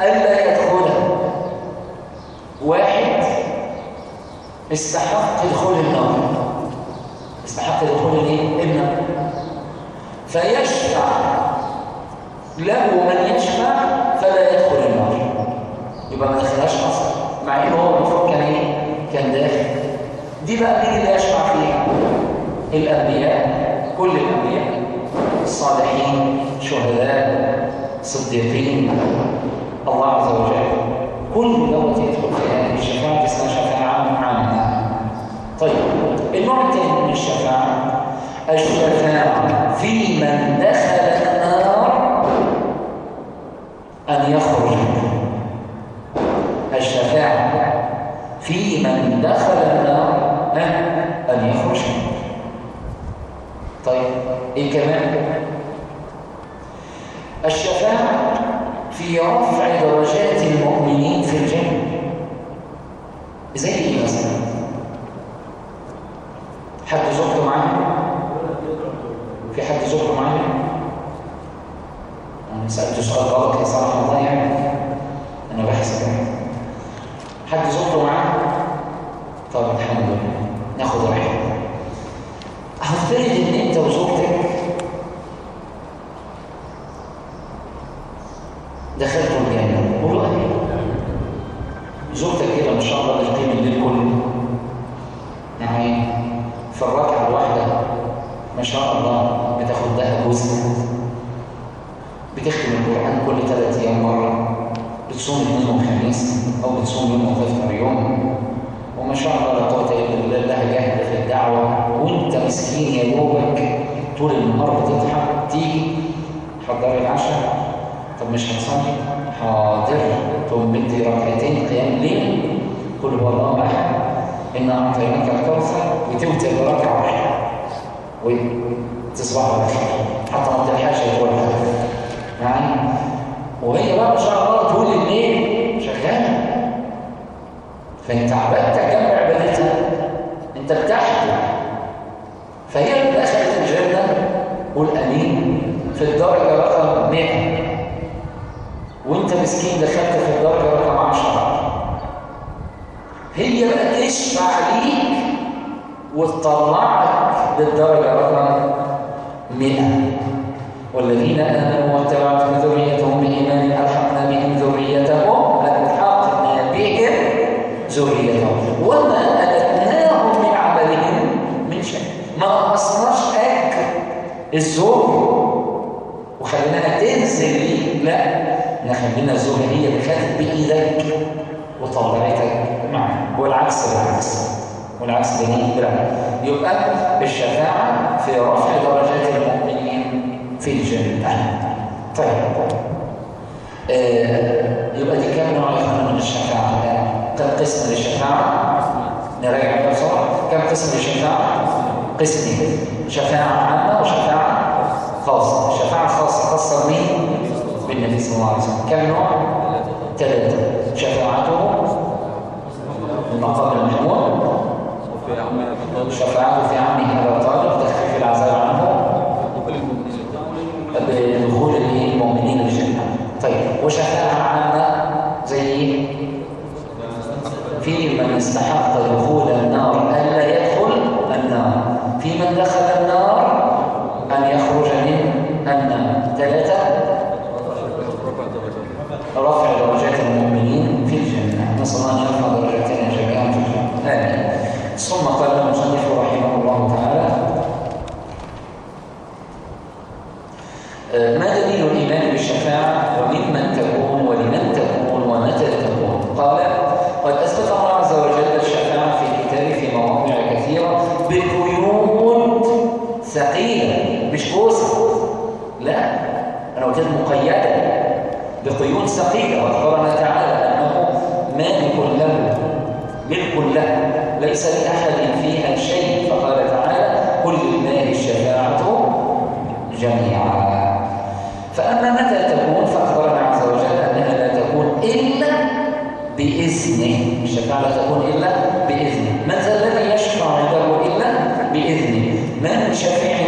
ألا يدخلها واحد استحق دخول النار. استحق دخول الإيه؟ النار. فيشفع له من يشفع فلا يدخل النار. يبقى ما دخلهاش أصلا. مع انه هو المفروض كان إيه؟ كان داخل. دي بقى مين اللي يشفع فيها. الأنبياء كل الأنبياء الصالحين شهداء صديقين. الله عز وجل. كل دوت يدخل في هذه الشفاعه اسمها شفاعه عامه طيب النوع الثاني من الشفاعه الشفاعه في من دخل النار أن يخرج. الشفاعه في من دخل النار أن يخرج. طيب إيه كمان؟ الشفاعه في رفع درجات المؤمنين في الجنة زي إيه مثلا حد زرته معانا في حد زرته معانا أنا سألت سؤال غلط يا صراحة الله يعني أنا بحسب حد زرته معانا طب الحمد لله ناخد راحة هفترض ان انت وزوجتك دخلت الجنة قولوا أمين ما شاء الله بتقيم الليل كله. يعني في الركعة الواحدة ما شاء الله بتاخد لها جزء. بتختم القرآن كل ثلاث أيام مرة. بتصوم اثنين وخميس أو بتصوم يوم وتفطر يوم. وما شاء الله لا قوة إلا بالله لها جاهدة في الدعوة. وأنت مسكين يا دوبك طول النهار بتضحك تيجي حضري العشاء. طب مش هتصلي؟ حاضر. تقوم بدي ركعتين قيام ليل قل هو الله احد إن أعطيناك الكوثر وتوتر واحدة وتصبح على خير حتى ما تلحقش تقولها يعني وهي بقى ما شاء الله طول الليل شغاله فانت عبادتك جنب عبادتها انت بتحكي فهي اللي دخلت الجنه قول امين في الدرجه رقم 100 وانت مسكين دخلت في الدرجة رقم 10 هي بقى تشفع ليك وتطلعك للدرجة رقم 100 والذين آمنوا واتبعتهم ذريتهم بإيمان ألحقنا بهم ذريتهم. ألحقنا بهم ذريتهم. وما ألتناهم من عملهم من شيء. ما نقصناش أجر الزوج وخليناها تنزل لي. لا. نخلينا الزوجة هي اللي خدت بإيدك وطلعتك معها والعكس بالعكس والعكس جميل يبقى الشفاعة في رفع درجات المؤمنين في الجنة. طيب. آه يبقى دي كم نوع من الشفاعة. كم قسم للشفاعة؟ نراجع كده بسرعة. كم قسم للشفاعة؟ قسمين. شفاعة عامة وشفاعة خاصة. الشفاعة الخاصة خاصة بمين؟ بالنبي صلى الله عليه وسلم. كم نوع؟ ثلاثة. شفاعته المقام المحمود شفاعته في عمه أبا طالب تخفيف العذاب عنه. بدخول المؤمنين الجنة. طيب وشفاعة عامة زي في من استحق دخول النار ألا يدخل النار في من دخل النار أن يخرج من النار ثلاثة رفع درجات المؤمنين في الجنة نسأل الله أن يرفع درجاتنا جميعا في الجنة آمين ثم قال المصنف رحمه الله تعالى ما دليل الإيمان بالشفاعة وممن تكون ولمن تكون ومتى تكون قال قد أثبت الله عز وجل الشفاعة في الكتاب في مواضع كثيرة بقيود ثقيلة مش بوسة لا أنا قلت مقيدة بقيود ثقيلة وأخبرنا تعالى أنه مالك له ملك له ليس لأحد فيها شيء. فقال تعالى كل لله الشفاعة جميعا. فأما متى تكون؟ فأخبرنا عز وجل أنها لا تكون إلا بإذنه. الشفاعة لا تكون إلا بإذنه. من ذا الذي يشفع عنده إلا بإذنه؟ ما من شفيع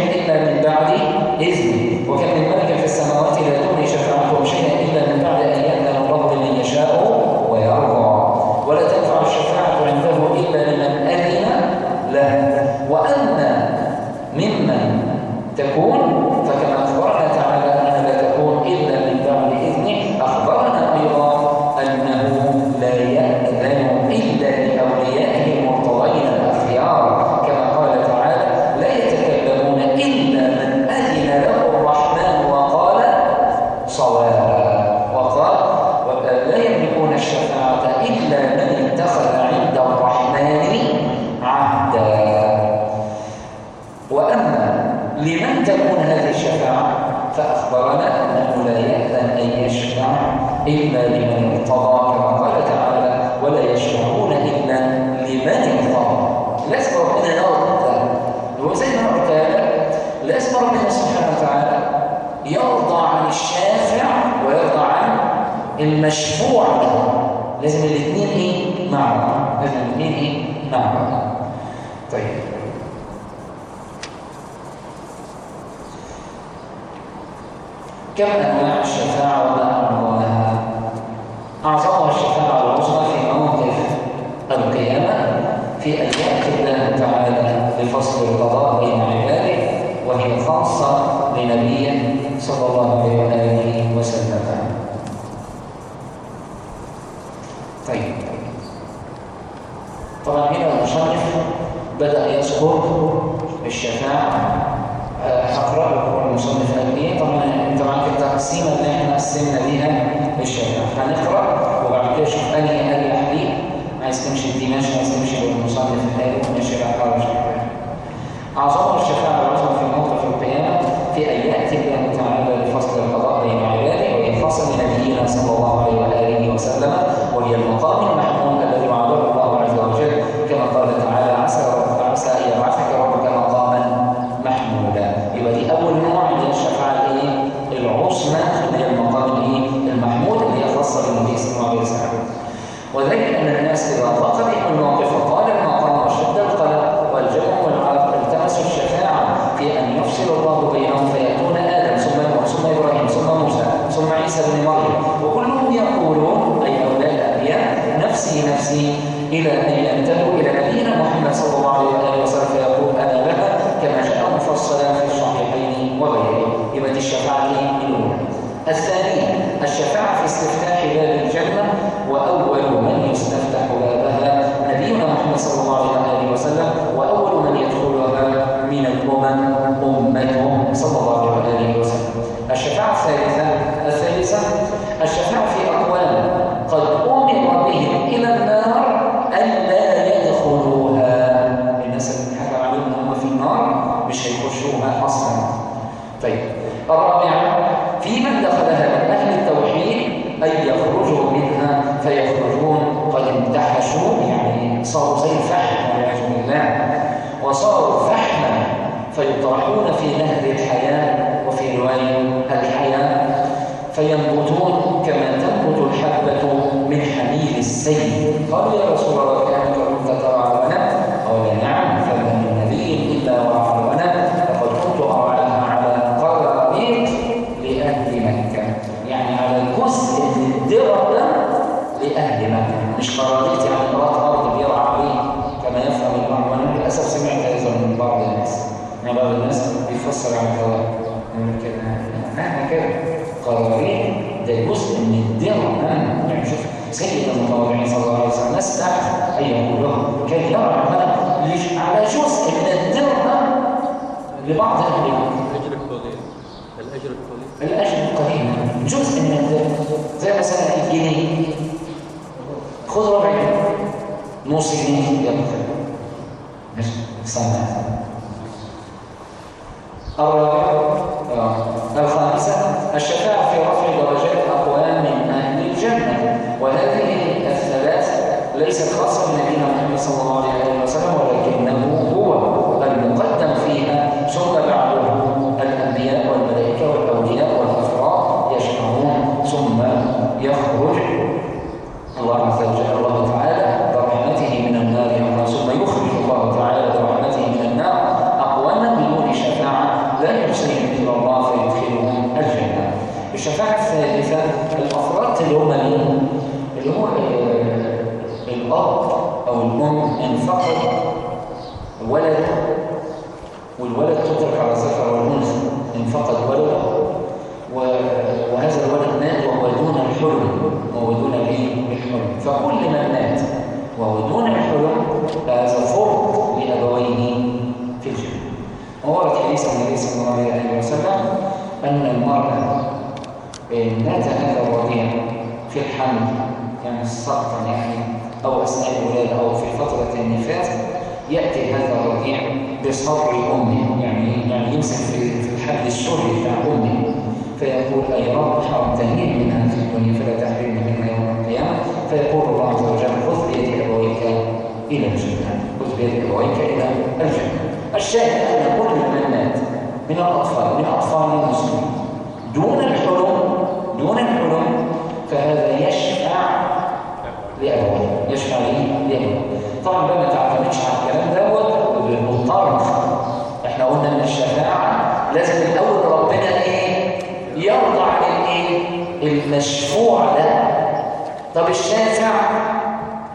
السيد قال يا رسول الله يعني لبعض أهل الأجر القليل الأجر القليل الأجر القليل جزء من الذات زي مثلا الجنيه خذ ربع نص جنيه يا والولد تطرح على زفر والأنثى إن فقد ولده وهذا الولد مات وهو دون الحلم وهو دون الحلم. فكل من مات وهو دون الحلم فهذا فرض لأبويه في الجنة. وورد حديث عن النبي صلى الله عليه وسلم أن المرأة مات هذا الرضيع في الحمل. يعني السقط يعني أو أثناء الولادة أو في فترة النفاس يأتي هذا الرضيع بصدر امه يعني يعني يمسك في الحبل السري بتاع أمه. فيقول أي رب حرمتني منها في الدنيا فلا تحرمني منها يوم القيامة. فيقول الله عز وجل خذ بيد أبويك إلى الجنة خذ بيد أبويك إلى الجنة. الشاهد أن كل من مات من الأطفال من أطفال المسلمين دون الحلم دون الحلم فهذا يشفع لابويه يشفع لابويه طبعا ما تعتمدش على الكلام دوت بالمضطر إحنا قلنا إن الشفاعة لازم الأول ربنا إيه؟ يرضى عن الإيه؟ المشفوع ده. طب الشافع؟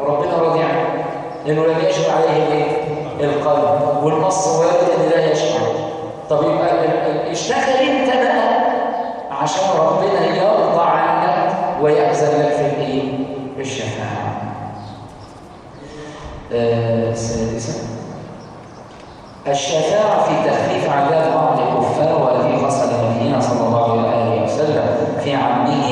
ربنا راضي عنه. لأنه لم يشفع عليه الايه؟ القلب. والنص وارد إن لا يشفع طب يبقى اشتغل انت بقى؟ عشان ربنا يرضى عنك ويأذن لك في الإيه؟ الشفاعة. آه، سادسا الشفاعة في تخفيف عذاب بعض الكفار والتي خص نبينا صلى الله عليه وسلم في عمه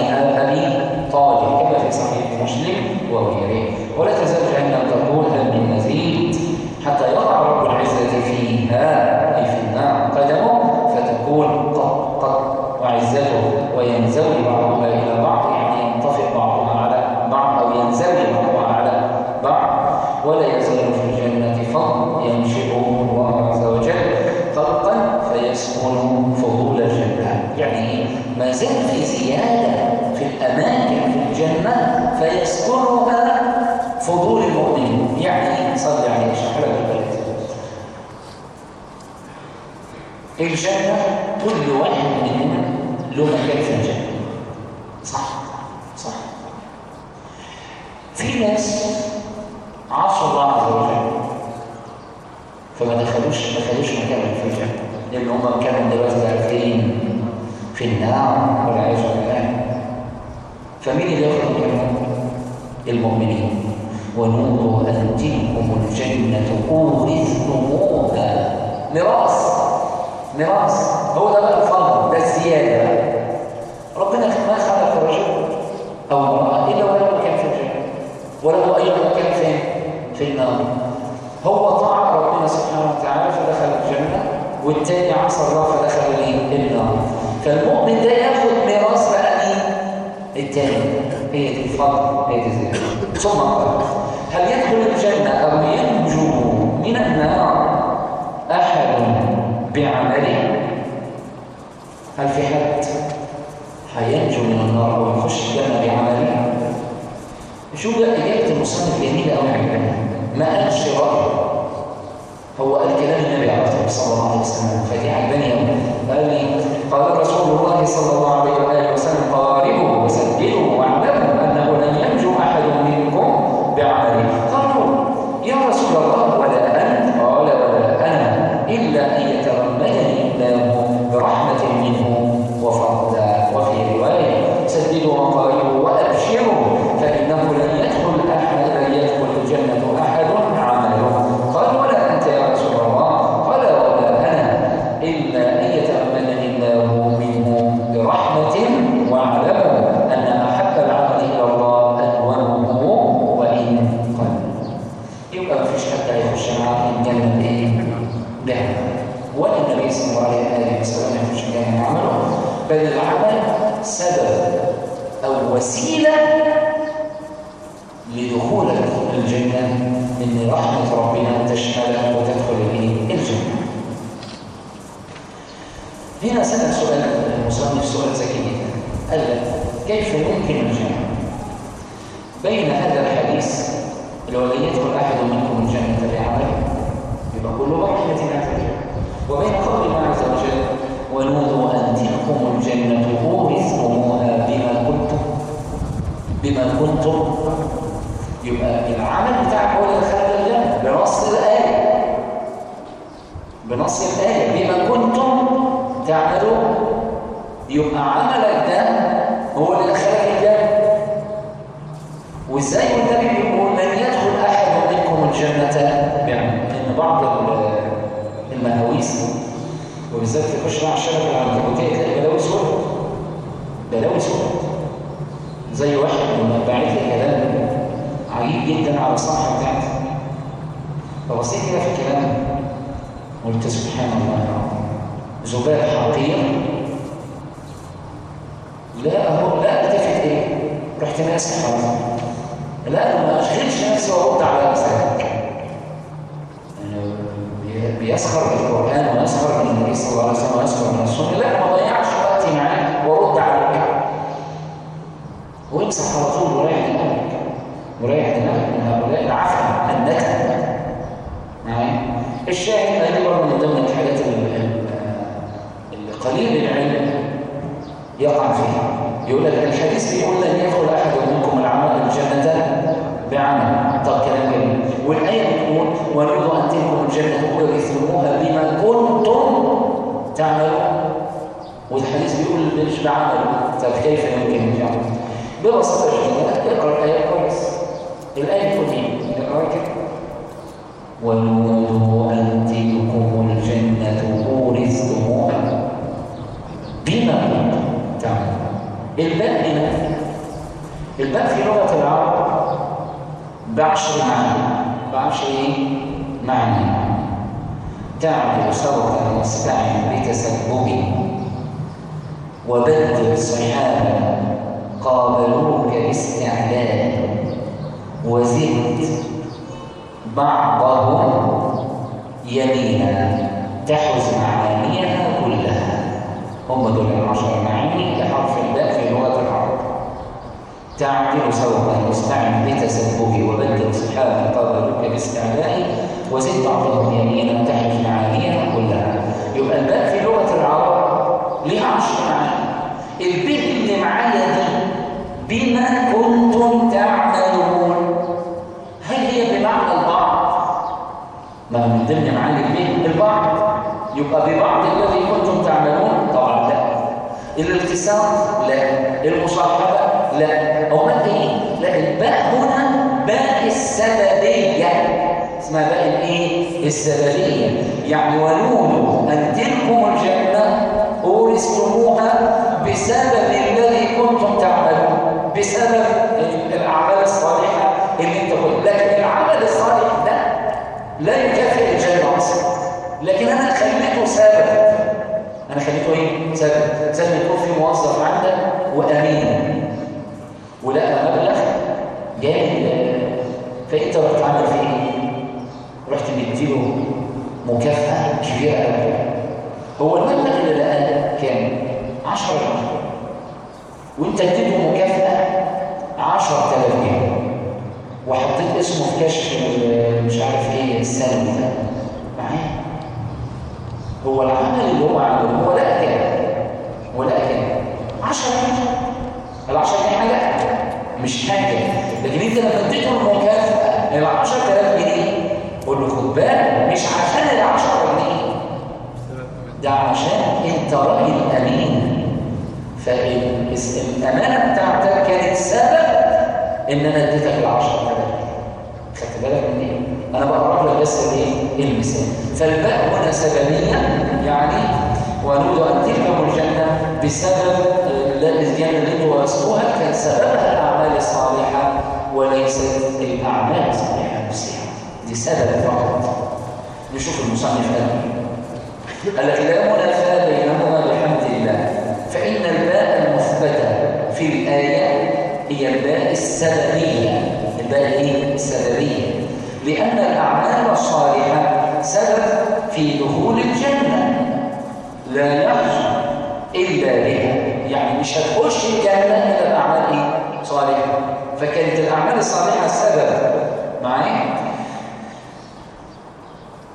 أبي طالب. كما في صحيح مسلم وغيره. ولا تزال جهنم تقول هل من مزيد حتى ما زال في زيادة في الأماكن في الجنة فيسكنها فضول المؤمنين. يعني صلي عليه شحرة الجنة كل واحد مننا له مكان في الجنة. صح. صح. في ناس عصوا الله عز وجل فما دخلوش ما دخلوش مكان في الجنة لأن هم كانوا دلوقتي عارفين في النار والعياذ بالله فمين اللي ياخد الجنة؟ المؤمنين ونور أن تلكم الجنة أورثتموها ميراث ميراث هو ده بقى الفضل ده الزيادة بقى ربنا ما خلق رجل أو امرأة إلا وله مكان في الجنة وله أيضا مكان فين؟ في النار هو طاع ربنا سبحانه وتعالى فدخل الجنة والتاني عصى الله فدخل الايه؟ النار فالمؤمن ده ياخد ميراث بقى مين؟ التاني. هي دي الفضل هي دي الزيادة. ثم هل يدخل الجنة أو ينجو من النار أحد بعمله؟ هل في حد هينجو من النار أو يخش الجنة بعمله؟ شو بقى إجابة المصنف جميلة أوي ما قالش رأيه هو قال كلام النبي عليه عليه وسلم فدي عجباني قال لي قال رسول الله صلى الله عليه وآله وسلم قاربوا وسددوا واعلموا أنه لن ينجو أحد منكم بعمله قالوا يا رسول الله ولا أنت قال ولا أنا إلا أن يتغمدني الله برحمة منه وفضلا وفي رواية سددوا وقاربوا وأبشروا فإنه لن يدخل أحد لن يدخل الجنة أحد عمله قال ولا أنت يا رسول الله قال ولا أنا إلا أن يتغمدني الله منه برحمة واعلموا أن أحب العمل إلى الله أدومه وإن قل يبقى ما فيش حد هيخش معاه الجنة بإيه؟ بعمل ولا النبي صلى الله عليه وسلم يخش الجنة بعمله بل العمل سبب أو وسيلة لدخولك الجنة إن رحمة ربنا تشملك وتدخل به الجنة هنا سأل سؤال ذكي جدا قال كيف يمكن الجنة بين هذا الحديث لو لن يدخل أحد منكم الجنة بعمله يبقى كله برحمة الله وبين قول الله عز وجل ونودوا أن تلكم الجنة أورثتموها بما كنتم بما كنتم. يبقى العمل بتاعك هو اللي الجنة بنص الآية. بنص الآية. بما كنتم تعملون. يبقى عملك ده هو اللي دخلك الجنة. وإزاي النبي بيقول لن يدخل أحد منكم الجنة؟ بعمل إن بعض المهاويس. وبالذات في خش مع الشبكه العنكبوتيه تلاقي بلاوي سود بلاوي سود زي واحد لما باعت لي كلام عجيب جدا على الصفحه بتاعتي فبصيت كده في الكلام قلت سبحان الله. ذباب حقير. لا هو لا التفت إيه. رحت ماسك خلاص لا ما اشغلش نفسي وأرد على امثالك بيسخر بالقران ويسخر من النبي صلى الله عليه وسلم ويسخر من السنة. لا ما ضيعش وقتي معاه وأرد عليك وامسح على طول وريح دماغك وريح دماغك من هؤلاء العفن النكد. معايا؟ الشاهد برضه من ضمن الحاجات اللي قليل العلم يقع فيها. يقول لك الحديث بيقول لن يدخل أحد منكم العمل الجنة بعمل طب كلام جميل والايه بتقول ونريد أن تلكم الجنة اورثتموها بما كنتم تعملون. والحديث بيقول مش بعمل؟ طب كيف يمكن؟ الجمع ببساطة شديده اقرأ الآية كويس الآية بتقول إيه اقرا كده ونريد الباء هنا الباء في لغة العرب بعشر معاني بعشر معاني تعمل صوتا واستعن بتسبب. وبدل صحابا قابلوك باستعلاء وزد بعضهم يمينا. تحز معانيها كلها. هم دول العشر معاني لحرف الباء في لغة العرب. تعمل سوقا مستعن بتسبب وبدل صحابا قابلوك باستعلاء وزد بعضهم يمينا تحز معانيها كلها. يبقى الباء في لغة العرب ليها عشر معاني الباء اللي معايا دي بما كنتم تعملون. هل هي بمعنى البعض؟ ما من ضمن معاني الباء البعض. يبقى ببعض الذي كنتم تعملون الاتصال لا المصاحبة لا امال إيه لا الباء هنا باء السببية. اسمها باء الإيه؟ السببية. يعني ونون أن تلكم الجنة أورثتموها بسبب الذي كنتم تعملون بسبب الأعمال الصالحة اللي أنت قلت. لكن العمل الصالح ده لا يكافئ الجنة أصلا. لكن أنا خليته سبب. أنا خليته إيه؟ زي ما يكون في موظف عندك وامين ولقى مبلغ جاي فإنت رحت عامل فيه إيه؟ رحت مديله مكافأة كبيرة قوي هو المبلغ اللي لقاه كام؟ 10 جنيه وأنت اديته مكافأة 10000 جنيه. وحطيت اسمه في كشف مش عارف إيه السنة ده. هو العمل اللي هو عمله هو لقى كام هو لقى كام 10 جنيه ال 10 جنيه حاجة؟ مش حاجة. لكن انت لما اديته المكافاه ال 10000 جنيه. قول له خد بالك مش عشان ال 10 جنيه. ده عشان انت راجل امين فالامانه بتاعتك كانت سبب ان أنا اديتك ال 10000 خدت بالك من إيه؟ أنا بقرب لك بس الايه المثال. فالباء هنا سببية يعني ونود أن تلكم الجنة بسبب الجنه اللي أنتوا ورثتوها كان سببها الأعمال الصالحة؟ وليست الأعمال الصالحة نفسها. دي سبب فقط. نشوف المصنف قال قال لك لا منافاه بينهما بحمد الله. فإن الباء المثبتة في الآية هي الباء السببية. الباء إيه السببيه لأن الأعمال الصالحة سبب في دخول الجنة. لا يحصل إلا بها. يعني مش هتخش الجنة إلا بأعمال إيه؟ صالحة. فكانت الأعمال الصالحة السبب معايا؟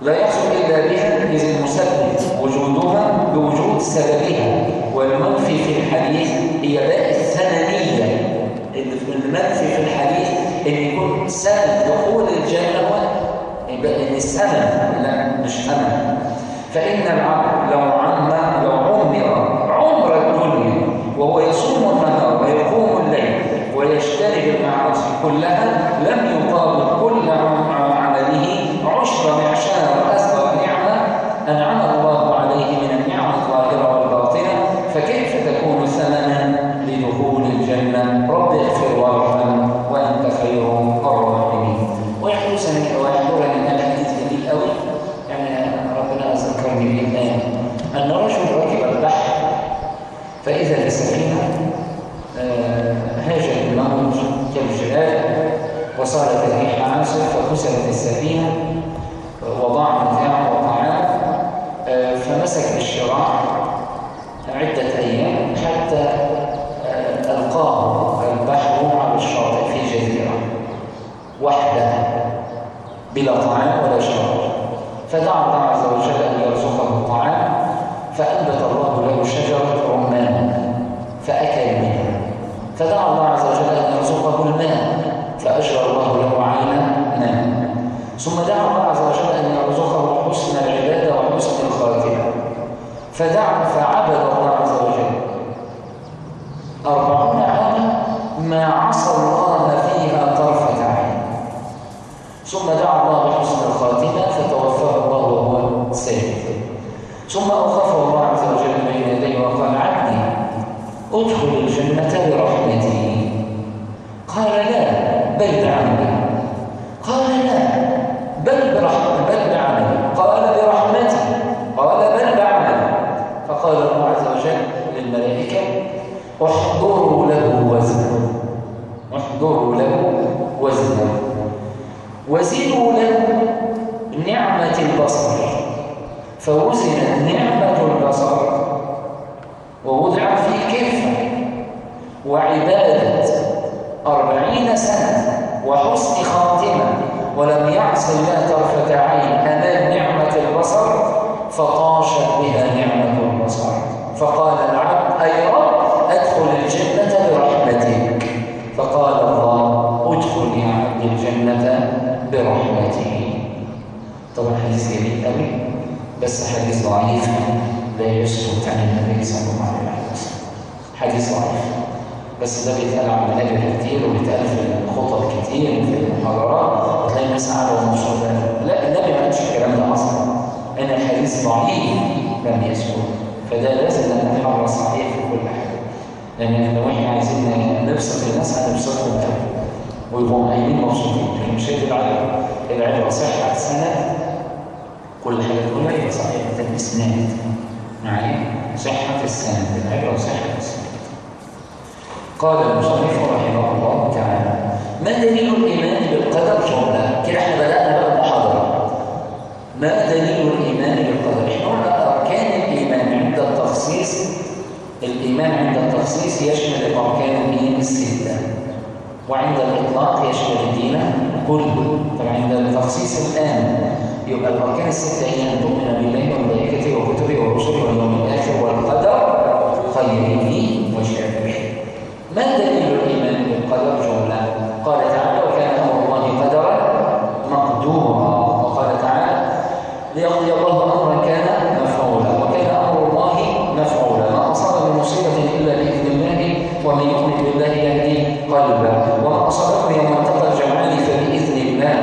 لا يحصل إلا بها إذ المسبب وجودها بوجود سببها والمنفي في الحديث هي باء الثمنيه المنفي في الحديث إن يكون سبب دخول الجنة هو إن السبب لا مش ثمن فإن العبد لو عم لو عمر عمر الدنيا وهو يصوم النهار ويقوم الليل ويجتنب المعاصي كلها لم يقابل كل عمله عشر معشار اصغر نعمة أنعم الله عليه من النعم الظاهرة والباطنة. فكيف تكون ثمنا لدخول الجنة؟ رب اغفر وارحم وانت خير الراحمين ويحدثني ويحضرني من الحديث جميل قوي يعني ربنا ذكرني به الان ان رجل ركب البحر فاذا بسفينه وصارت الريح عاصف فكسرت السفينة وضاع متاعه وطعامه آه، فمسك بالشراع عدة أيام حتى آه، ألقاه البحر على الشاطئ في جزيرة وحده بلا طعام ولا شراب. فدعا الله عز وجل أن يرزقه الطعام فأنبت الله له شجرة رمان فأكل منها. فدعا الله عز وجل أن يرزقه الماء فأجرى الله له عينا ماء ثم دعا الله عز وجل أن يرزقه حسن العبادة وحسن الخاتمة فدعا الإيمان عند التخصيص يشمل الاركان الدين السته وعند الإطلاق يشمل الدين كله. طبعا عند التخصيص الآن يبقى الأركان الستة هي أن تؤمن بالله وملائكته وكتبه ورسله واليوم الآخر والقدر خيره وشره ما دليل الإيمان بالقدر؟ جملة. قال تعالى وكان أمر الله قدرا مقدورا وقال تعالى ليقضي الله امرا كان مفعولا وكان أمر الله مفعولا ما اصاب من مصيبه الا باذن الله ومن يؤمن بالله يهدي قلبه وما اصابكم يوم التقى الجمعان فباذن الله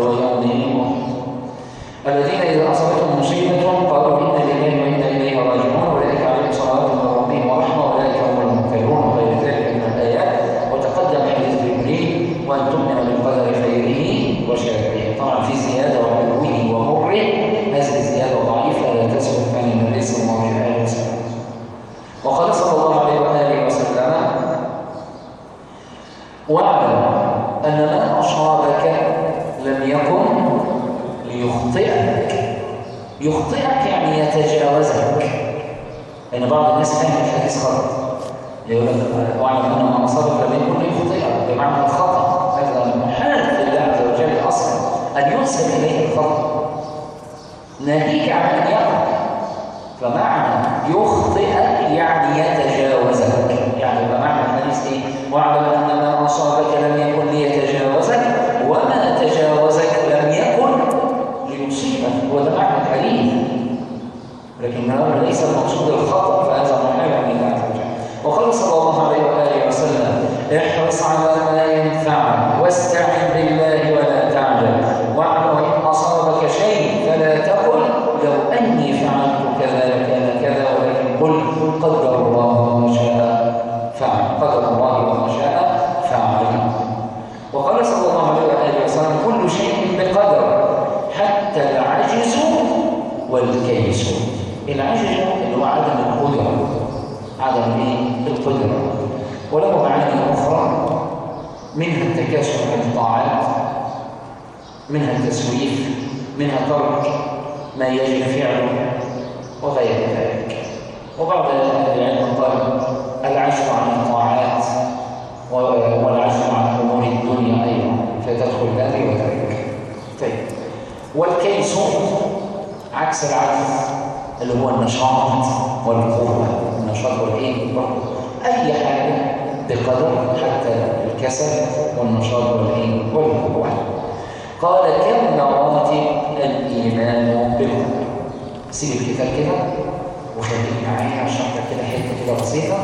هو يوم الذين اذا اصابتهم مصيبه قالوا إنا لله وإنا إليه راجعون اولئك عليهم صلوات من ربهم ورحمه واولئك هم المهتدون وغير ذلك من الايات وتقدم حديث جبريل وان تؤمن بالقدر خيره وشره طبعا في زياده وعلوه ومره هذه الزياده ضعيفه لا تثبت عن النبي صلى الله عليه وسلم وقال صلى الله عليه واله وسلم واعلم ان ما اصابك لم يكن ليخطئك يخطئك يعني يتجاوزك بعض الناس فاهم الحديث خطا يقول لك واعلم أن ما اصابك لم يكن ليخطئك بمعنى الخطأ. هذا محال لله عز وجل أصلا أن ينسب إليه الخطا ناهيك عن أن يقع فمعنى يخطئك يعني يتجاوزك. يعني بمعنى الحديث إيه؟ واعلم أن ما أصابك لم يكن ليتجاوزك وما تجاوزك لم يكن ليصيبك. هو ده معنى الحديث. لكن هذا ليس المقصود الخطا فهذا محال الله عز وجل وقال صلى الله عليه وآله وسلم احرص على ما ينفعك واستعن بالله ولا تعجل. واعلم وان أصابك شيء فلا تقل لو أني فعلت كذا لكان كذا ولكن قل قدر الله وما شاء فعل قدر الله وما شاء فعل وقال صلى الله عليه وآله وسلم كل شيء بقدر حتى العجز والكيس. العجز اللي هو عدم القدرة. عدم إيه؟ القدرة. وله معاني أخرى منها التكاسل عن الطاعات منها التسويف منها ترك ما يجب فعله وغير ذلك. وبعض العلم قال العجز عن الطاعات والعجز عن أمور الدنيا أيضا فتدخل هذه وذلك. طيب. والكيس عكس العجز اللي هو النشاط والقوة. النشاط والإيه؟ أي حاجة بقدر حتى الكسل والنشاط والإيه؟ والقوه قال كم مراتب الإيمان بالقدر؟ سيب الكتاب كده وخليك معايا عشان كده حتة كده بسيطة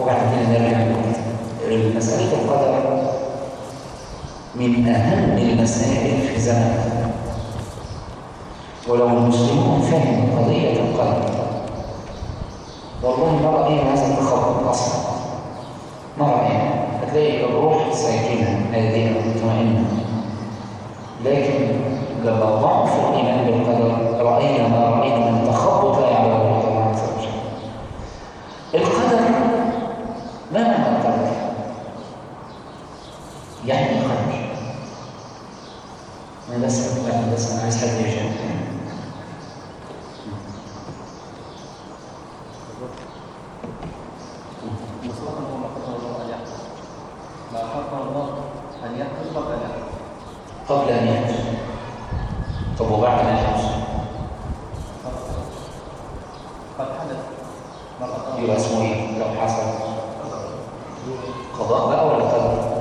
وبعدين نرجع لمسألة القدر. من أهم المسائل في زماننا ولو المسلمون فهموا قضية القدر والله ما رأينا هذا التخبط أصلا. ما رأينا. هتلاقي الروح ساكنة هادئه مطمئنة. لكن لما ضعف الايمان بالقدر رأينا ما رأينا من تخبط يعلم الله عز وجل. القدر ما معنى القدر؟ يعني إيه قدر أنا بس أنا بس أنا عايز حد يجاوب مطلقا هو ما قدر الله ان يحدث ما قدر الله ان يحدث قبل ان يحدث قبل ان يحدث طب وبعد ما يحدث قد حدث ما قدر يبقى اسمه إيه لو حصل قضاء بقى ولا قدر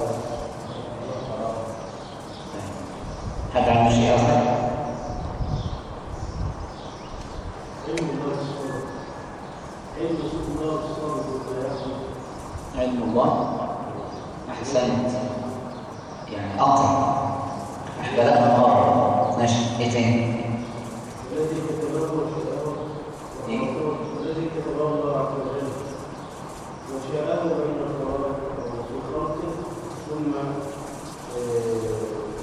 حد عنده شيء اخر علم الله أحسنت. يعني اقرب إحنا بدأنا مره ماشي. إيه تاني؟ الذي كتبه إيه؟ كتبه الله عز وجل وشاءه بين ثم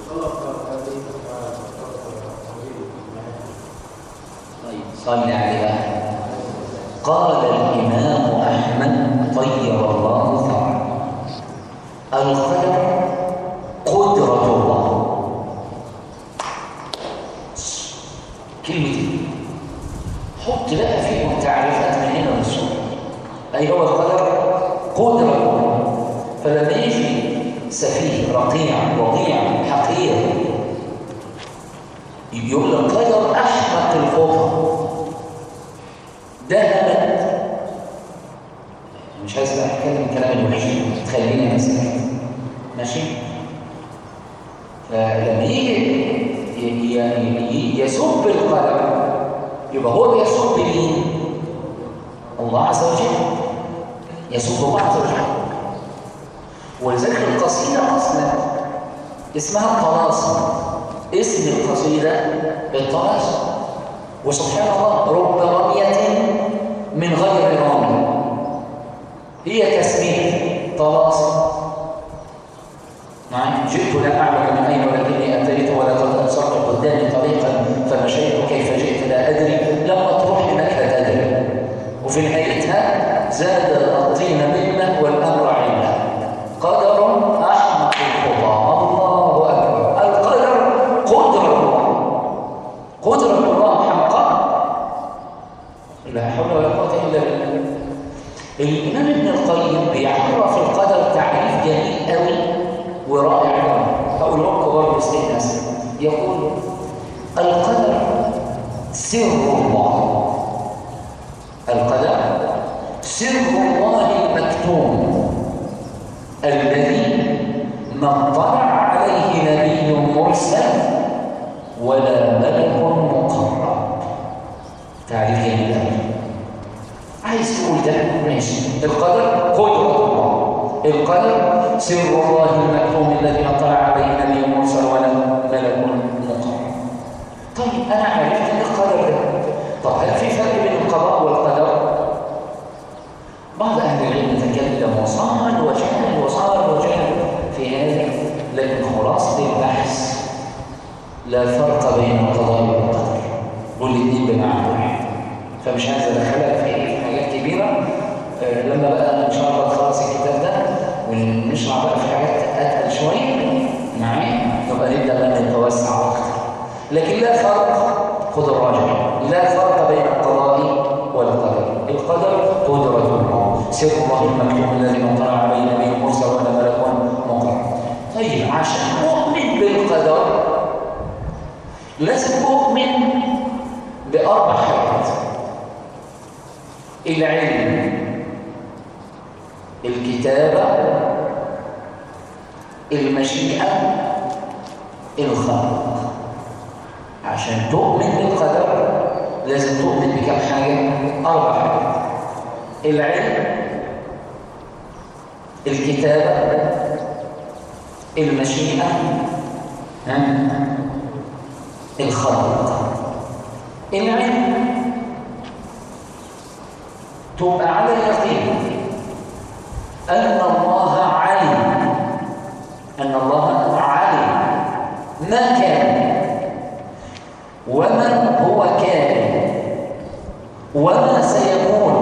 خلق طيب صلي عليه. قال الإمام أحمد طير الله ثرى القدر قدرة الله. كلمتين حط بقى فيهم تعريفات من هنا للصبح. أي هو القدر قدرة الله. فلما يجي سفيه رقيع وضيع حقير يقول اتكلم كلام الوحش تخليني مسألة ماشي؟ فلما يجي يسب القدر يبقى هو بيسب مين؟ الله عز وجل. يسب الله عز وجل. ولذلك القصيدة أصلا اسمها الطلاسم اسم القصيدة الطلاسم وسبحان الله رب رمية من غير رامي هي تسمية طلاسم معي جئت لا أعلم من أين ولكني أتيت ولقد أبصرت قدامي طريقا فمشيت كيف جئت لا أدري. لما تروح إنك لا تدري وفي نهايتها زاد الطين منه والأمر علة قدر أحمق الخطى الله أكبر القدر قدرة الله قدرة الله حقا لا حول ولا قوة إلا بالله الإمام ابن القيم بيعرف القدر تعريف جميل قوي ورائع قوي هقول لكم برضه استئناس يقول القدر سر الله. القدر سر الله المكتوم الذي ما اطلع عليه نبي مرسل ولا ملك مقرب. تعريف جميل قوي عايز تقول ده؟ ماشي. القدر قدرة الله. القدر سر الله المكتوم الذي اطلع عليه نبي مرسل ولا ملك مقرب طيب أنا عرفت القدر ده طب هل في فرق بين القضاء والقدر؟ بعض أهل العلم تكلم وصار وجهل وصار وجهل في هذا لكن خلاصة البحث لا فرق بين القضاء والقدر والاثنين بمعنى واحد. فمش عايز ادخلك في حاجات كبيرة. آه، لما بقى إن شاء الله تخلص الكتاب ده ونشرع بقى في حاجات أتقل شوية. معايا يبقى نبدا بقى نتوسع أكتر لكن لا فرق خد الراجع لا فرق بين القضاء والقدر. القدر قدرة. الله سر الله المكتوب الذي اطلع بين نبي موسى ولا مقرب. طيب عشان نؤمن بالقدر. لازم أؤمن بأربع حاجات العلم الكتابة المشيئة الخلق عشان تؤمن بالقدر لازم تؤمن بكم حاجة؟ أربع حاجات. العلم الكتابة المشيئة؟ الخلق. العلم تبقى على يقين أن الله علم أن الله علم ما كان؟ ومن هو كان؟ وما سيكون؟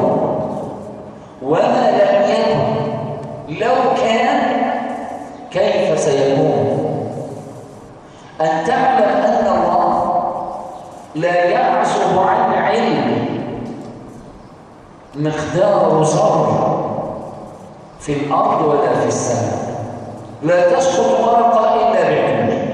وما لم يكن؟ لو كان كيف سيكون؟ أن تعلم أن الله لا يعزب عن علم. مقدار ذره في الأرض ولا في السماء. لا تسقط ورقة إلا بعلمه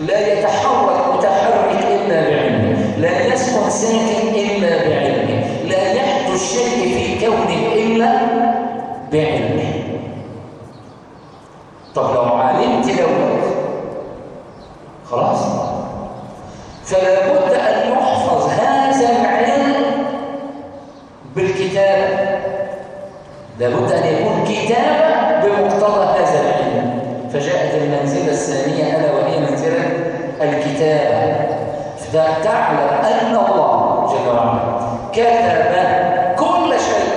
لا يتحرك متحرك إلا بعلمه لا يسكن ساكن إلا بعلمه لا يحدث شيء في كونه إلا بعلمه طب لو علمت لو خلاص. فلا بد أن يحفظ هذا العلم بالكتاب. لابد أن يكون كتابة بمقتضى هذا العلم فجاءت المنزلة الثانية ألا وهي منزلة الكتابة فتعلم أن الله جل وعلا كتب كل شيء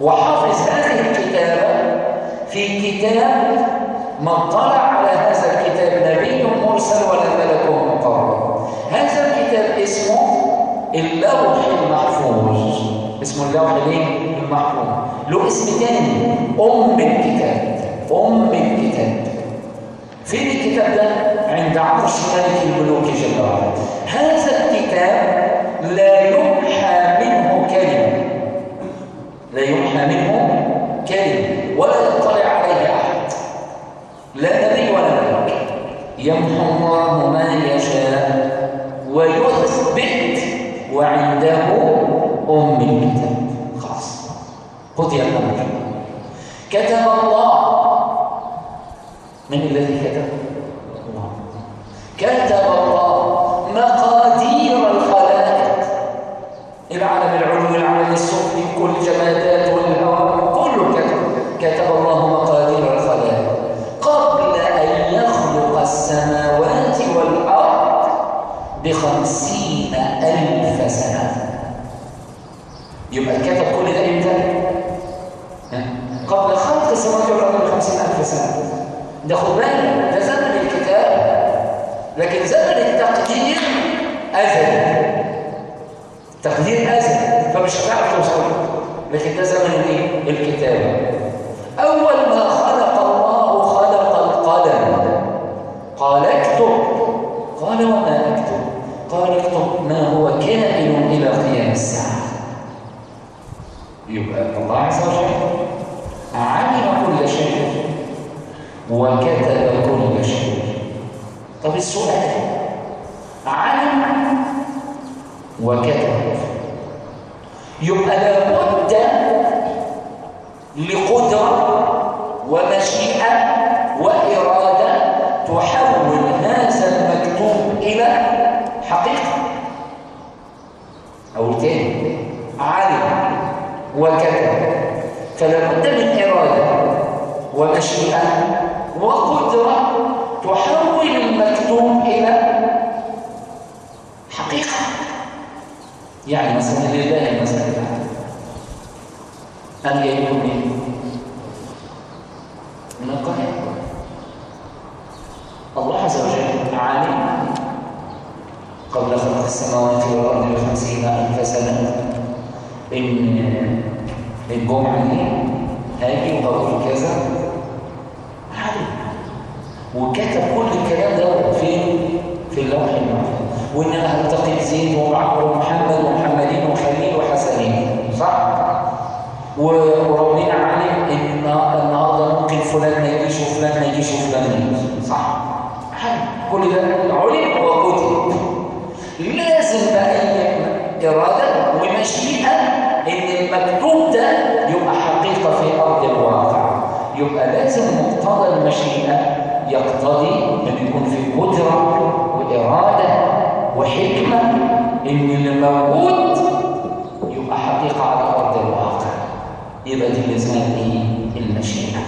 وحفظ هذه الكتابة في كتاب من طلع على هذا الكتاب نبي مرسل ولا ملك مقرب هذا الكتاب اسمه اللوح المحفوظ. اسمه اللوح المحفوظ. له اسم تاني أم الكتاب. أم الكتاب. فين الكتاب ده؟ عند عرش ملك الملوك جل وعلا هذا الكتاب لا يمحى منه كلمة. لا يمحى منه كلمة. ولا يطلع عليه أحد. لا نبي ولا ملك. يمحو الله ما يشاء ويثبت وعنده أم الكتاب. خلاص. قضي الأمر كتب الله من الذي كتب؟ الله كتب الله مقادير الخلائق. العالم العلوي العالم السفلي كل الجمادات والهواء كله كتب كتب الله مقادير الخلائق. قبل أن يخلق السماوات والأرض بخمسين ألف سنة. يبقى كتب كل ده إمتى؟ قبل خلق السماوات والأرض بخمسين ألف سنة. ده خد بالك ده زمن الكتاب لكن زمن التقدير أزلي. تقدير أزلي فمش هتعرف توصل لكن ده زمن الايه؟ الكتابة أول ما خلق الله خلق القلم قال اكتب. قال وما أكتب؟ قال اكتب ما هو كائن إلى قيام الساعة. يبقى الله عز وجل علم كل شيء وكتب كل شيء طب السؤال علم وكتب يبقى لابد لقدرة ومشيئة وإرادة تحول هذا المكتوب إلى حقيقة. أو تاني علم وكتب فلا بد من إرادة ومشيئة وقدرة تحول المكتوب إلى حقيقة يعني مثلا لله مثلا أن يكون من القاهرة الله عز وجل عالم قبل خلق السماوات والأرض بخمسين ألف سنة. إن الجمعة دي هاجي وهقول كذا. علم وكتب كل الكلام ده فين في اللوح المحفوظ. وإن أنا هلتقي بزيد وعمر ومحمد ومحمدين وخليل وحسنين. صح؟ وربنا اراده ومشيئه إن المكتوب ده يبقى حقيقة في أرض الواقع. يبقى لازم مقتضى المشيئة يقتضي إن يكون في قدرة وإرادة وحكمة إن اللي موجود يبقى حقيقة على أرض الواقع. يبقى دي اللي اسمها إيه المشيئة.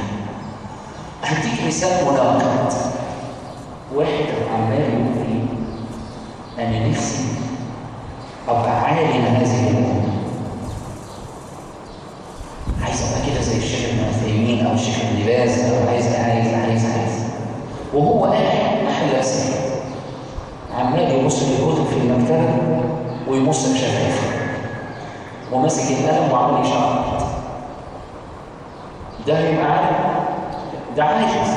هديك مثال مناقض واحد عمال يقول أنا نفسي ابقى عالم هذه الامه عايز أبقى كده زي الشيخ ابن عثيمين أو الشيخ ابن باز أو عايز عايز عايز عايز. وهو قاعد محل اسئله عمال يبص للكتب في المكتبة ويبص بشفافه وماسك القلم وعمال يشعر. ده هيبقى عالم ده عايز.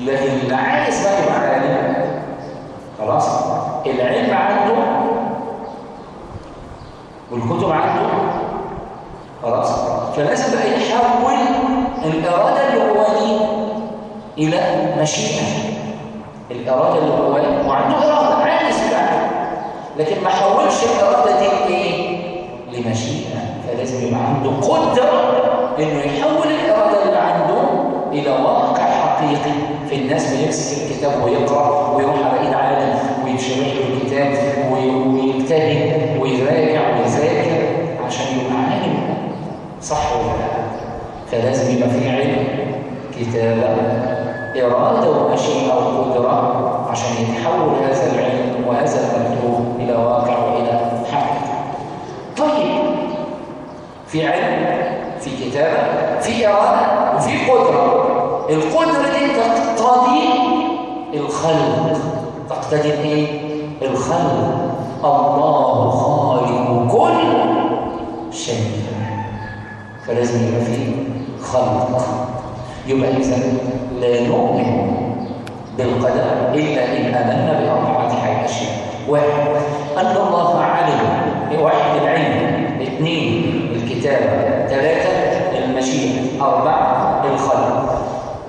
لكن اللي عايز بقى يبقى عالم خلاص العلم عنده والكتب عنده خلاص؟ فلازم بقى يحول الإرادة دي إلى مشيئة. الإرادة هو وعنده إرادة عايز بقى لكن ما حولش الإرادة دي لإيه؟ لمشيئة. فلازم يبقى عنده قدرة إنه يحول الإرادة اللي عنده إلى واقع حقيقي. في الناس بيمسك الكتاب ويقرأ ويروح على إيد عالم. ويشرح له الكتاب ويجتهد ويراجع ويذاكر عشان يبقى عالم. صح ولا لا؟ فلازم يبقى في علم كتابة إرادة ومشيئة وقدرة عشان يتحول هذا العلم وهذا المكتوب إلى واقع وإلى حقيقة. طيب في علم في كتابة في إرادة وفي قدرة. القدرة دي تقتضي الخلق. تقتضي إيه الخلق. الله خالق كل شيء. فلازم يبقى فيه خلق. يبقى اذا لا نؤمن بالقدر إلا إن آمنا بأربعة أشياء. واحد أن الله علم واحد العلم اثنين الكتابة ثلاثة المشيئة أربعة الخلق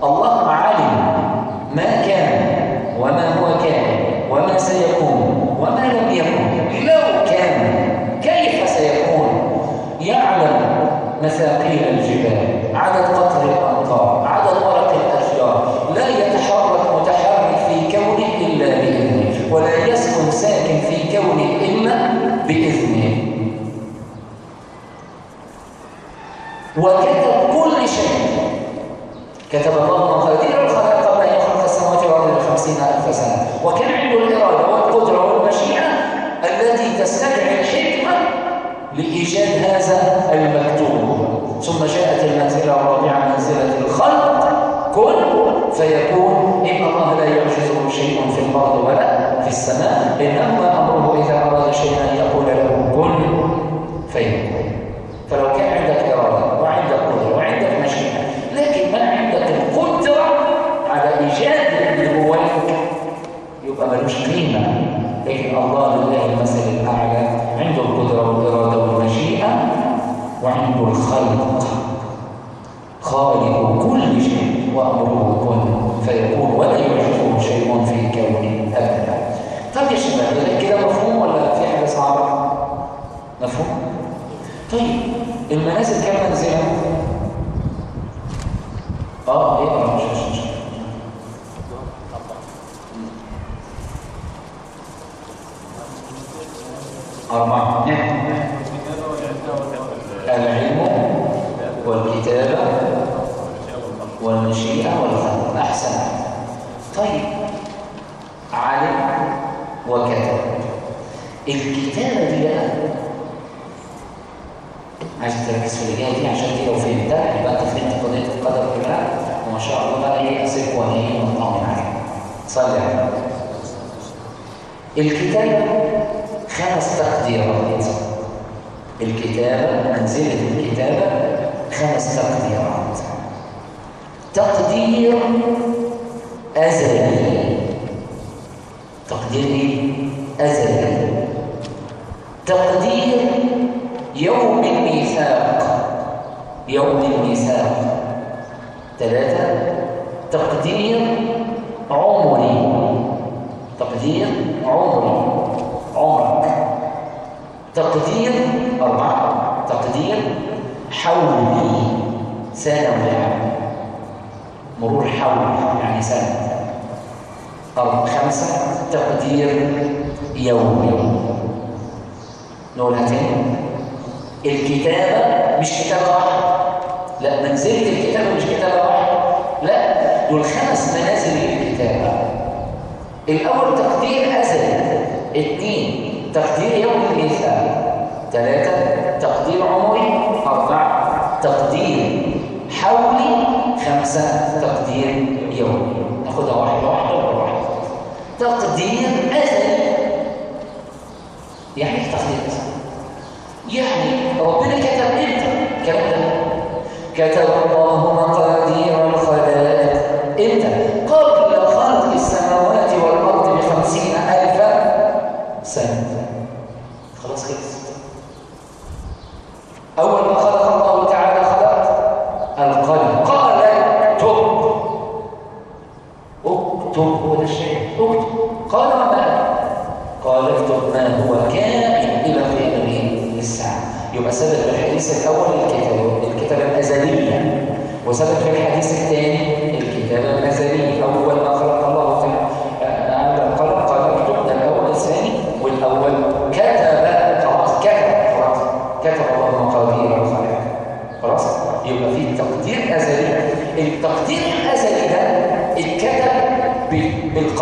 الله علم ما كان وما هو كان وما سيكون وما لم يكن لو كان كيف سيكون يعلم مثاقيل الجبال عدد قطر الأمطار عدد ورق الأشجار لا يتحرك متحرك في كونه إلا بإذنه ولا يسكن ساكن في كونه إلا بإذنه وكتب كل شيء كتب الله مقادير الخلق قبل أن يخلق السماوات والأرض بخمسين ألف سنة. وكأن عنده الإرادة والقدرة والمشيئة التي تستدعي الحكمة لإيجاد هذا المكتوب. ثم جاءت المنزلة الرابعة منزلة الخلق. كن فيكون إن الله لا يعجزه شيء في الأرض ولا في السماء إنما أمره إذا أراد شيئا يقول له كن فيكون فلو كان عندك إرادة وعندك قدرة وعندك مشيئة لكن ما عندك القدرة على إيجاد اللي جواك يبقى ملوش قيمة لكن الله لله المثل الأعلى عنده القدرة والإرادة والمشيئة وعنده الخلق خالق كل شيء وأمره كن فيكون ولا يعجبه شيء في كونه أبدا طب يا شباب كده مفهوم ولا في حاجة صعبة؟ مفهوم؟ طيب المنازل كم منزلة؟ آه إيه آه مش مش مش أربعة العلم والكتابة والمشيئة والخلق أحسن طيب علم وكتب الكتابة دي بقى عايز تركز في اللي جاي دي عشان دي لو فهمتها يبقى انت فهمت قضيه القدر كلها وما شاء الله بقى إيه اسيبك وأنا إيه مطمن عليك صلي على الكتابه خمس تقديرات. الكتابه منزلة الكتابه خمس تقديرات. تقدير أزلي. تقدير؟ أزلي. تقدير يوم الميثاق. يوم الميثاق. ثلاثة تقدير عمري. تقدير عمري عمرك تقدير أربعة. تقدير حولي. سنة يعني مرور حول يعني سنة. أربعة خمسة. تقدير يومي. نقولها تاني. الكتابة مش كتابة واحدة. لا منزلة الكتابة مش كتابة واحدة. لا دول خمس منازل للكتابة. الأول تقدير أزلي اثنين تقدير يوم الميثاق ثلاثة تقدير عمري أربعة تقدير حولي خمسة تقدير يومي. ناخدها واحدة واحدة واحدة تقدير أزلي يعني تقدير؟ يعني ربنا كتب إمتى؟ ده كتب الله مقادير الخلائق. إمتى؟ قبل خلق السماوات. 7.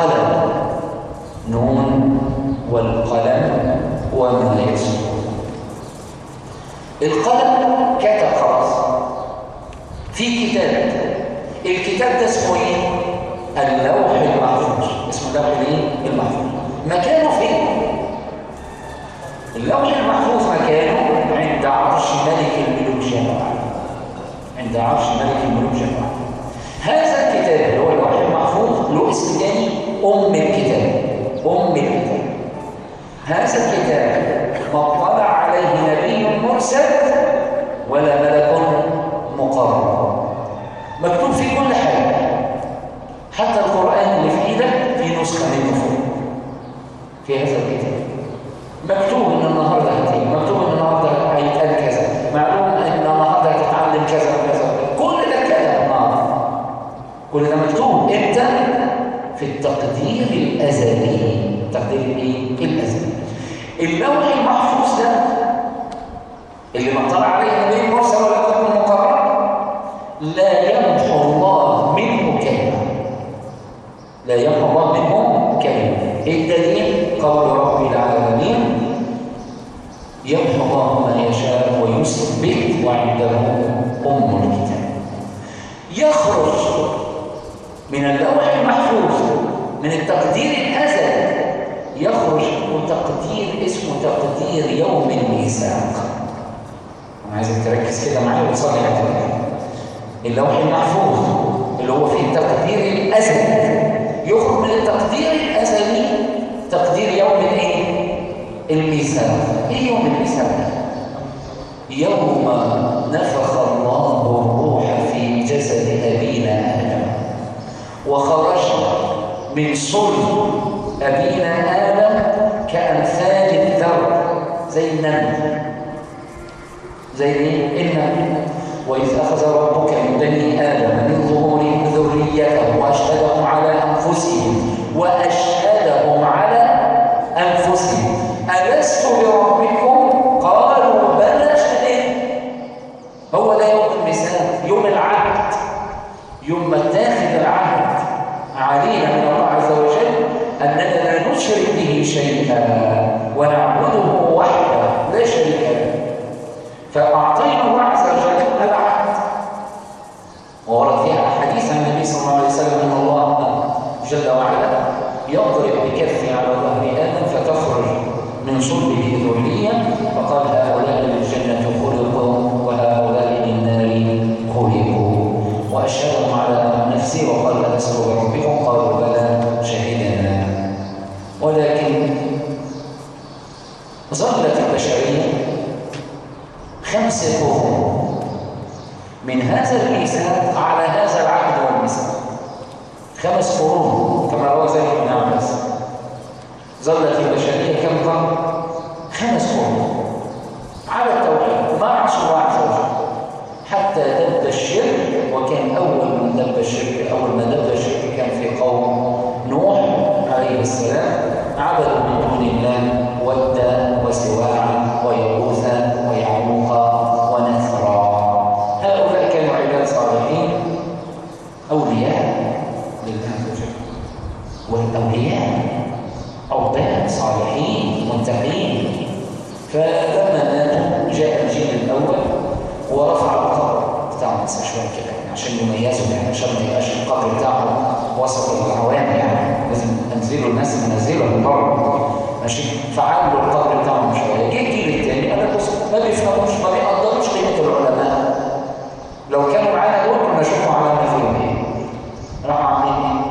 사냥. هذا الكتاب ما اطلع عليه نبي مرسل ولا ملك مقرب. مكتوب فيه كل حاجة حتى القرآن اللي في إيدك في نسخة منه فوق في هذا الكتاب. مكتوب إن النهارده هتيجي. مكتوب إن النهارده هيتقال كذا. معلوم إن النهارده هتتعلم كذا وكذا. كل ده كلام النهارده كل ده مكتوب إمتى؟ في التقدير الأزلي. التقدير الايه الأزلي. اللوح المحفوظ ده اللي ما طلع عليه النبي المرسل ولا كتب مقرر لا يمحو الله منه كلمة. لا يمحو الله منه كلمة. الدليل؟ قول رب العالمين يمحو الله ما يشاء ويثبت وعنده أم الكتاب. يخرج من اللوح المحفوظ من التقدير تقدير اسمه تقدير يوم الميثاق. أنا عايزك تركز كده معايا وتصلي على اللوح المحفوظ اللي هو فيه التقدير الازلي يخرج من التقدير الازلي تقدير يوم الإيه؟ الميثاق. إيه يوم الميثاق؟ يوم نفخ الله الروح في جسد أبينا آدم. وخرجنا من صلب أبينا آدم كأمثال الذر زي النمل. زي إيه؟ النمل. وإذ أخذ ربك من بني آدم من ظهورهم ذريتهم وأشهدهم على أنفسهم وأشهدهم على أنفسهم. ألست بربكم؟ قالوا بلى شهدنا هو ده يوم المثال يوم العهد. يوم ما تاخذ العهد علينا شيئا ونعبده وحده لا شريك له. فأعطينا الله عز وجل العهد. وورد فيها حديث عن النبي صلى الله عليه وسلم أن الله جل وعلا يضرب بكفه على ظهر آدم فتخرج من صلبه ذرية فقال هؤلاء للجنة خلقوا وهؤلاء للنار خلقوا. وأشهدهم على نفسي وقال ألست بربكم قالوا بلى شهدنا. ولكن ظلت البشرية خمسة قرون من هذا الميثاق على هذا العهد والميثاق خمس قرون كما روى زيد بن عباس. ظلت البشرية كم قرن؟ خمس قرون. على التوحيد ما عصوا الله عز وجل حتى دب الشرك وكان أول من دب الشرك أول ما دب الشرك كان في قوم نوح عليه السلام. عبدوا من دون الله. ودا وسواعا ويغوث ويعوق ونثرا. هؤلاء كانوا عباد صالحين. أولياء لله والأولياء عباد صالحين منتقين فلما ماتوا جاء الجيل الأول ورفع القبر بتاعهم بس شوية كده عشان يميزوا يعني عشان ما يبقاش القبر بتاعهم وسط العوام يعني. لازم تنزلوا الناس منزلوا من بره ماشي؟ فعلوا القبر بتاعهم شوية جه الجيل الثاني قال لك بص ما بيفهموش ما بيقدروش قيمة العلماء. لو كانوا معانا دول كنا شفنا عملنا فيهم إيه؟ راحوا عاملين إيه؟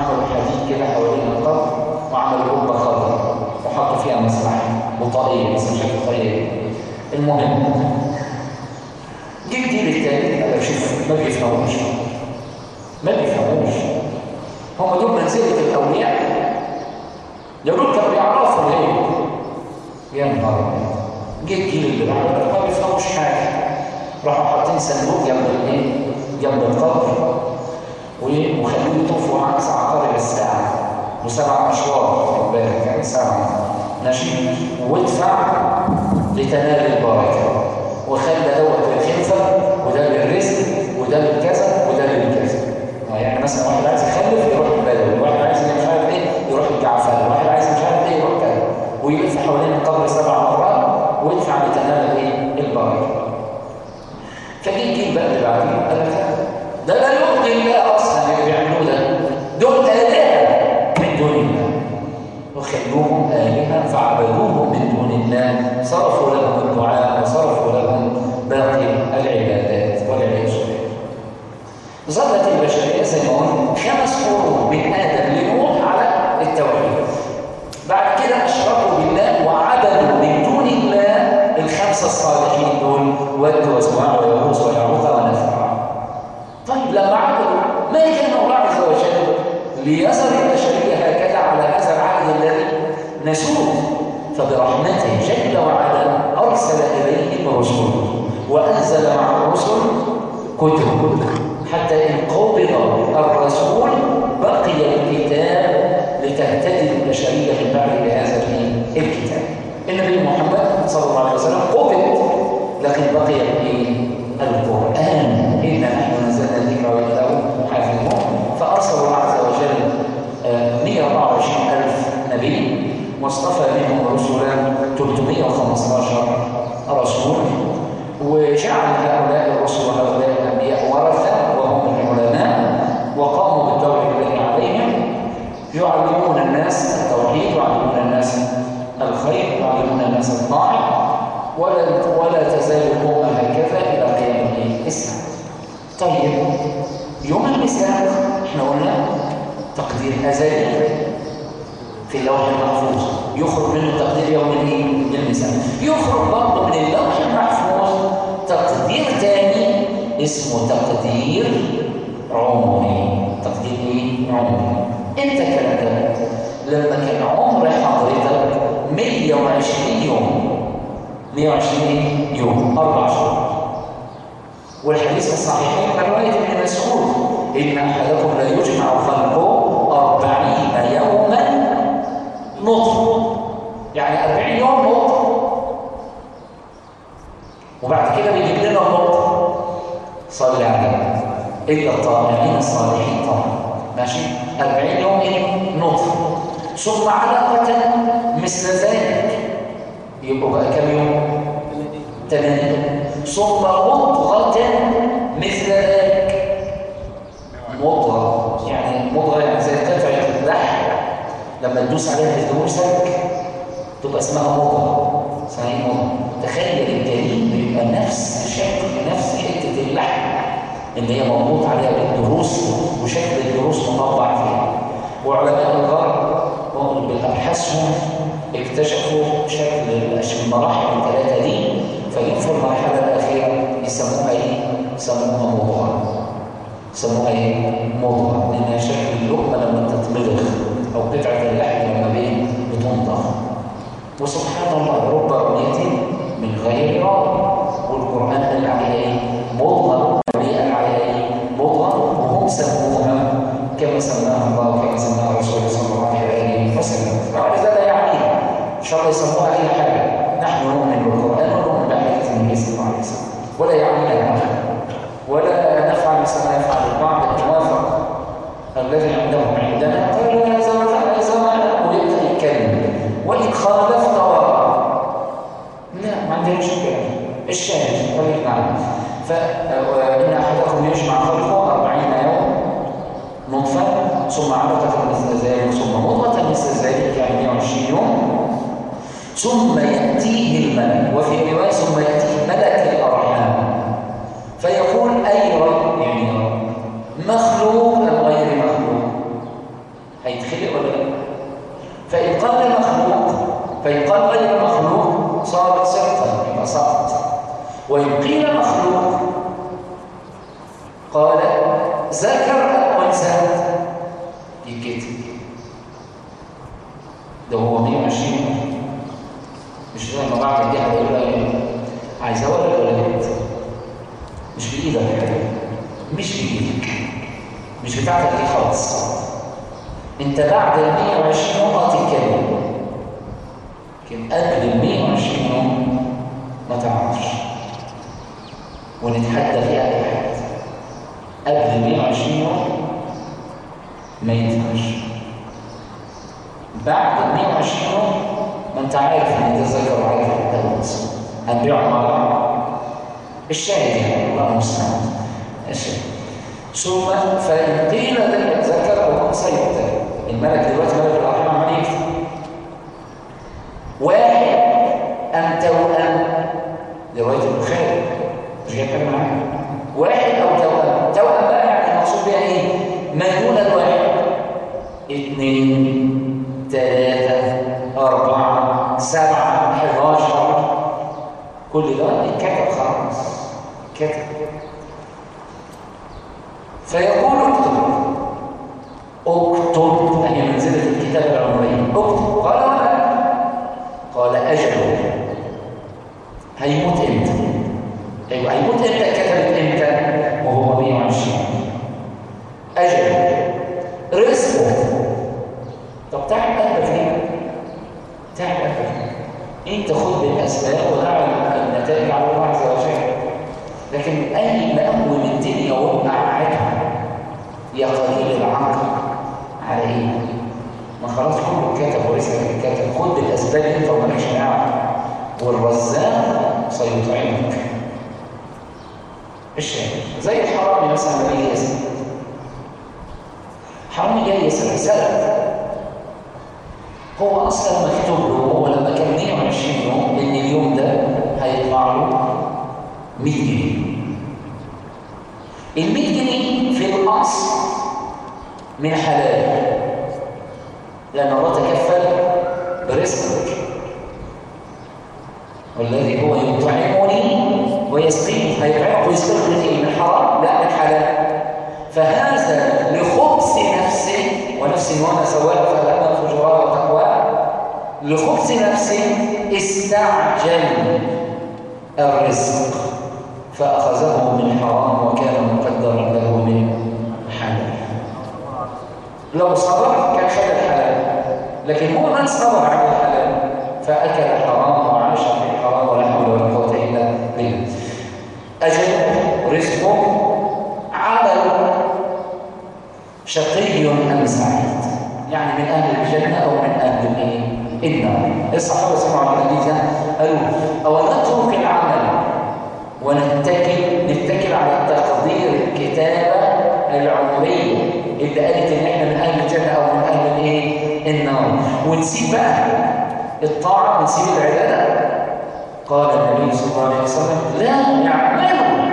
عملوا حديد كده حوالين القبر وعملوا قبة خضراء وحطوا فيها مسرح بطاقيه بس مش عارف بطاقيه المهم جه الجيل الثاني قال شوف ما بيفهموش. ما بيفهموش. هم دول منزله الأولياء. يا دول كانوا بيعرفوا ليه يا نهار ابيض جه الجيل اللي بعده ما بيفهموش حاجة راحوا حاطين صندوق جنب الإيه؟ جنب القبر. وخلوه يطوفوا عكس عقارب الساعة. وسبع أشواط خد بالك يعني سبعه ماشي؟ وادفع لتنال البركة. وخلى دوت للخلفه وده للرزق وده للكذا وده للكذا. يعني مثلا واحد عايز يخلف يروح البدوي واحد عايز مش عارف إيه يروح الجعفر. واحد عايز مش عارف إيه يروح كذا. ويلف حوالين القبر سبع مرات. ويدفع لتنال الايه البركه فجه الجيل بقى اللي بعديه قال لك ده لا يرضي الله أصلا اللي بيعملوه ده دول الهه من دون الله. وخلوهم آلهة فعبدوهم من دون الله. صرفوا لهم الدعاء وصرفوا لهم باقي العبادات والعياذ بالله ظلت البشرية زي ما قلنا خمس قرون من آدم لنوح على التوحيد بعد كده أشركوا بالله وعبدوا من دون الله الخمسة الصالحين دول ود وسواع ويغوص ويعوق ونفع طيب لما عبدوا ما كان الله عز وجل ليظهر البشرية هكذا على هذا العهد الذي نسوه فبرحمته جل وعلا أرسل إليهم رسله وأنزل مع الرسل كتب حتى إن قبض الرسول بقي الكتاب لتهتدي البشرية من بعد بهذا الكتاب النبي محمد صلى الله عليه وسلم قبض لكن بقي الايه؟ القرآن إنا نحن نزلنا الذكر وإنه حافظون فأرسل الله عز وجل 124 ألف نبي واصطفى منهم رسلا 315 رسول وجعل هؤلاء الرسل وهؤلاء الأنبياء ورثة وهم العلماء وقاموا بالدور الذي عليهم يعلمون الناس التوحيد ويعلمون الناس الخير ويعلمون الناس الطاعة ولا ولا تزال الأمة هكذا إلى قيام الإسلام طيب يوم الميثاق إحنا قلنا تقدير أزلي في اللوح المحفوظ يخرج منه تقدير يوم الايه؟ الميثاق يخرج برضه من اللوح المحفوظ تقدير تاني اسمه تقدير عمري تقدير إيه؟ عمري إمتى الكلام ده؟ لما كان عمر حضرتك 120 يوم 120 يوم أربع شهور والحديث الصحيحين من رواية ابن مسعود إن أحدكم لا يجمع خلقه أربعين يوما نطفه يعني 40 يوم نطفه وبعد كده بيجيب لنا النطفه صلي عليه إلا الطائعين الصالحين طبعا. ماشي؟ 40 يوم إيه؟ نطفه ثم علقة مثل ذلك. يبقوا بقى كم يوم؟ تمام ثم مضغة مثل ذلك. مضغة. يعني مضغة يعني زي لما تدوس عليها تدوسك تبقى اسمها مضغه صحيح؟ مضغه تخيل الجليد بيبقى نفس شكل نفس حتة اللحم اللي هي مضبوط عليها بالدروس وشكل الدروس مطبع فيها. وعلماء الغرب هم بالأبحاثهم اكتشفوا شكل المراحل الثلاثة دي فجم في المرحلة الأخيرة يسموها إيه؟ يسموها موضوع. يسموها إيه؟ موضوع. لانها شكل اللقمة لما تتمضغ أو قطعة اللحم لما؟ بتنضغ وسبحان الله رب ما دون الواحد اثنين ثلاثة أربعة سبعة 11 كل ده اتكتب خلاص. كتب فيقول اكتب اكتب هي منزلة الكتاب العمرية اكتب قال ولا قال أجل هيموت إمتى أيوه هيموت إمتى كتبت إمتى وهو 120 أجل رزقه طب تعب قلبك ليه؟ تعب قلبك ليه؟ انت خذ بالاسباب ودع النتائج على الله عز وجل. لكن أي مأول الدنيا وقعتها يا قليل العقل على إيه؟ ما خلاص كله كتب ورزقك كتب خد بالاسباب أنت ومالكش دعوة والرزاق سيطعمك. الشاهد زي الحرامي مثلا لما يجي يسأل. حرامي جاي يسأل سال هو أصلا مكتوب له هو لما كان 120 يوم ان اليوم ده هيطلع له 100 جنيه ال 100 جنيه في الأصل من حلال لأن الله تكفل برزقك والذي هو يطعمني ويسقيني هيطعمك ويسقيك من إيه؟ من حرام؟ لا من حلال فهذا لخبث ونفس وما سواها فلما فجرها وتقواها لخبث نفسه استعجل الرزق فأخذه من حرام وكان مقدرا له من حلال. لو صبر كان خد الحلال لكن هو من صبر على الحلال فأكل حرام وعاش في الحرام ولا حول ولا قوة إلا بالله. أجل رزقه شقي أم سعيد؟ يعني من أهل الجنة أو من أهل الإيه؟ النار. الصحابة سمعوا الحديث قالوا أو نترك العمل؟ ونتكل نتكل على تقدير الكتابة العمرية اللي قالت إن إحنا من أهل الجنة أو من أهل الإيه؟ النار. ونسيب بقى الطاعة ونسيب العبادة؟ قال النبي صلى الله عليه وسلم لا يعملوا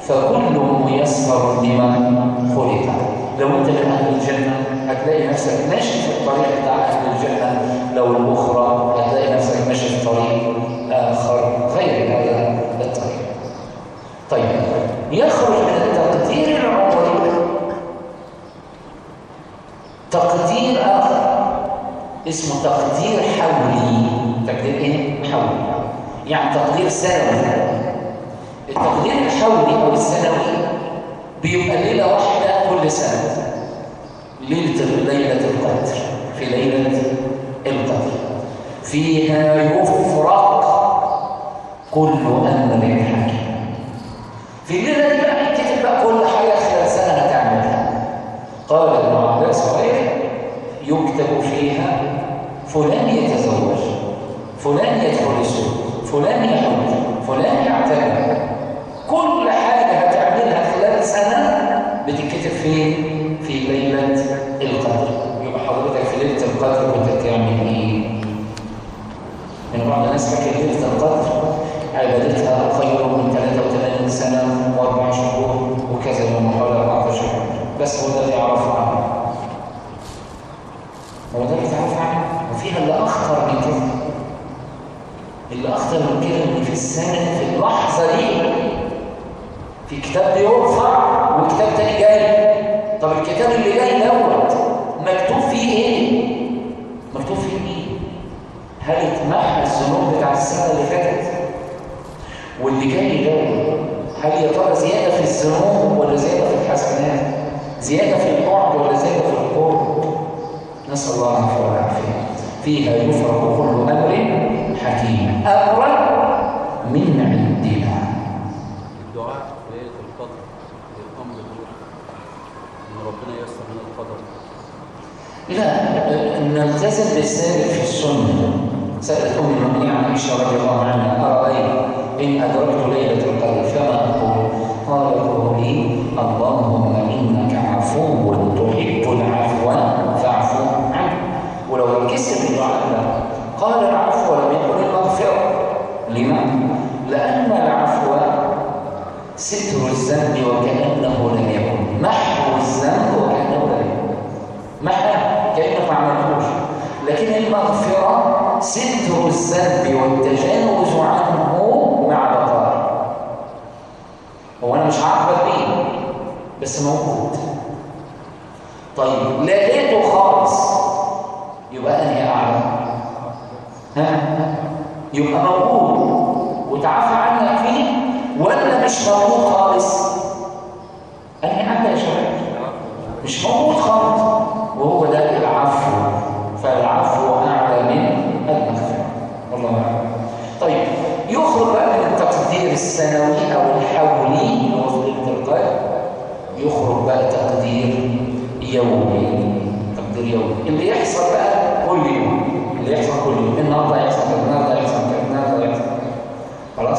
فكل ميسر لمن خلق. لو انت من أهل الجنة هتلاقي نفسك ماشي في الطريق بتاع أهل الجنة. لو الاخرى هتلاقي نفسك ماشي في طريق آخر غير هذا الطريق. طيب يخرج من التقدير العمري تقدير آخر اسمه تقدير حولي. تقدير إيه؟ حولي. يعني تقدير سنوي. التقدير الحولي أو السنوي بيبقى ليلة واحدة كل سنة. ليلة ليلة القدر في ليلة القدر. فيها يفرق كل أمر حكيم في الليلة دي بقى يتكتب بقى كل حاجة خلال سنة هتعملها قال ابن عباس وغيره يكتب فيها فلان يتزوج فلان يدخل السوق فلان يحج فلان يعتمر كل حاجة هتعملها خلال سنة فين؟ في ليلة القدر. يبقى حضرتك في ليلة القدر كنت بتعمل إيه؟ من بعض الناس فاكر ليلة القدر؟ عبادتها خير من 83 سنة وأربع شهور وكذا يوم حوالي 14 شهور بس هو ده اللي يعرفه عنه هو ده اللي تعرف عنه وفيها اللي أخطر من كده. اللي أخطر من كده إن في السنة في اللحظة دي في كتاب بيرفع وكتاب تاني جاي طب الكتاب اللي جاي دوت مكتوب فيه إيه؟ مكتوب فيه إيه؟ هل اتمحى الذنوب بتاع السنة اللي فاتت؟ واللي جاي ده هل يا ترى زيادة في الذنوب ولا زيادة في الحسنات؟ زيادة في البعد ولا زيادة في القرب؟ نسأل الله العافية والعافية فيها يفرق كل أمر حكيم أمرا من عندنا الدعاء في ليلة القدر الأمر بالروح إن ربنا ييسر لنا القدر لا نلتزم بالثابت في السنة. سألت أم المؤمنين عائشة رضي الله عنها أرأيت إن أدركت ليلة القدر فما أقول؟ قال قولي اللهم إنك عفو تحب العفو فاعف عنه. ولو ركزت في الدعاء قال العفو لم يقل المغفرة لما؟ لأن العفو ستر الذنب وكأنه لم يكن محو الذنب وكأنه لم يكن محو كأنه ما عملتوش لكن المغفرة ستر الذنب والتجاوز عنه مع بقائه. هو أنا مش هعبر بيه بس موجود. طيب لقيته خالص. يبقى أنهي أعلى ها؟ يبقى موجود. وتعافى عنك فيه ولا مش موجود خالص؟ أنهي أعلى يا شباب مش موجود خالص. وهو ده السنوي أو الحولي القدر يخرج بقى تقدير يومي تقدير يومي. اللي يحصل بقى كل يوم اللي يحصل كل يوم. النهارده يحصل كذا النهارده يحصل كذا النهارده يحصل خلاص؟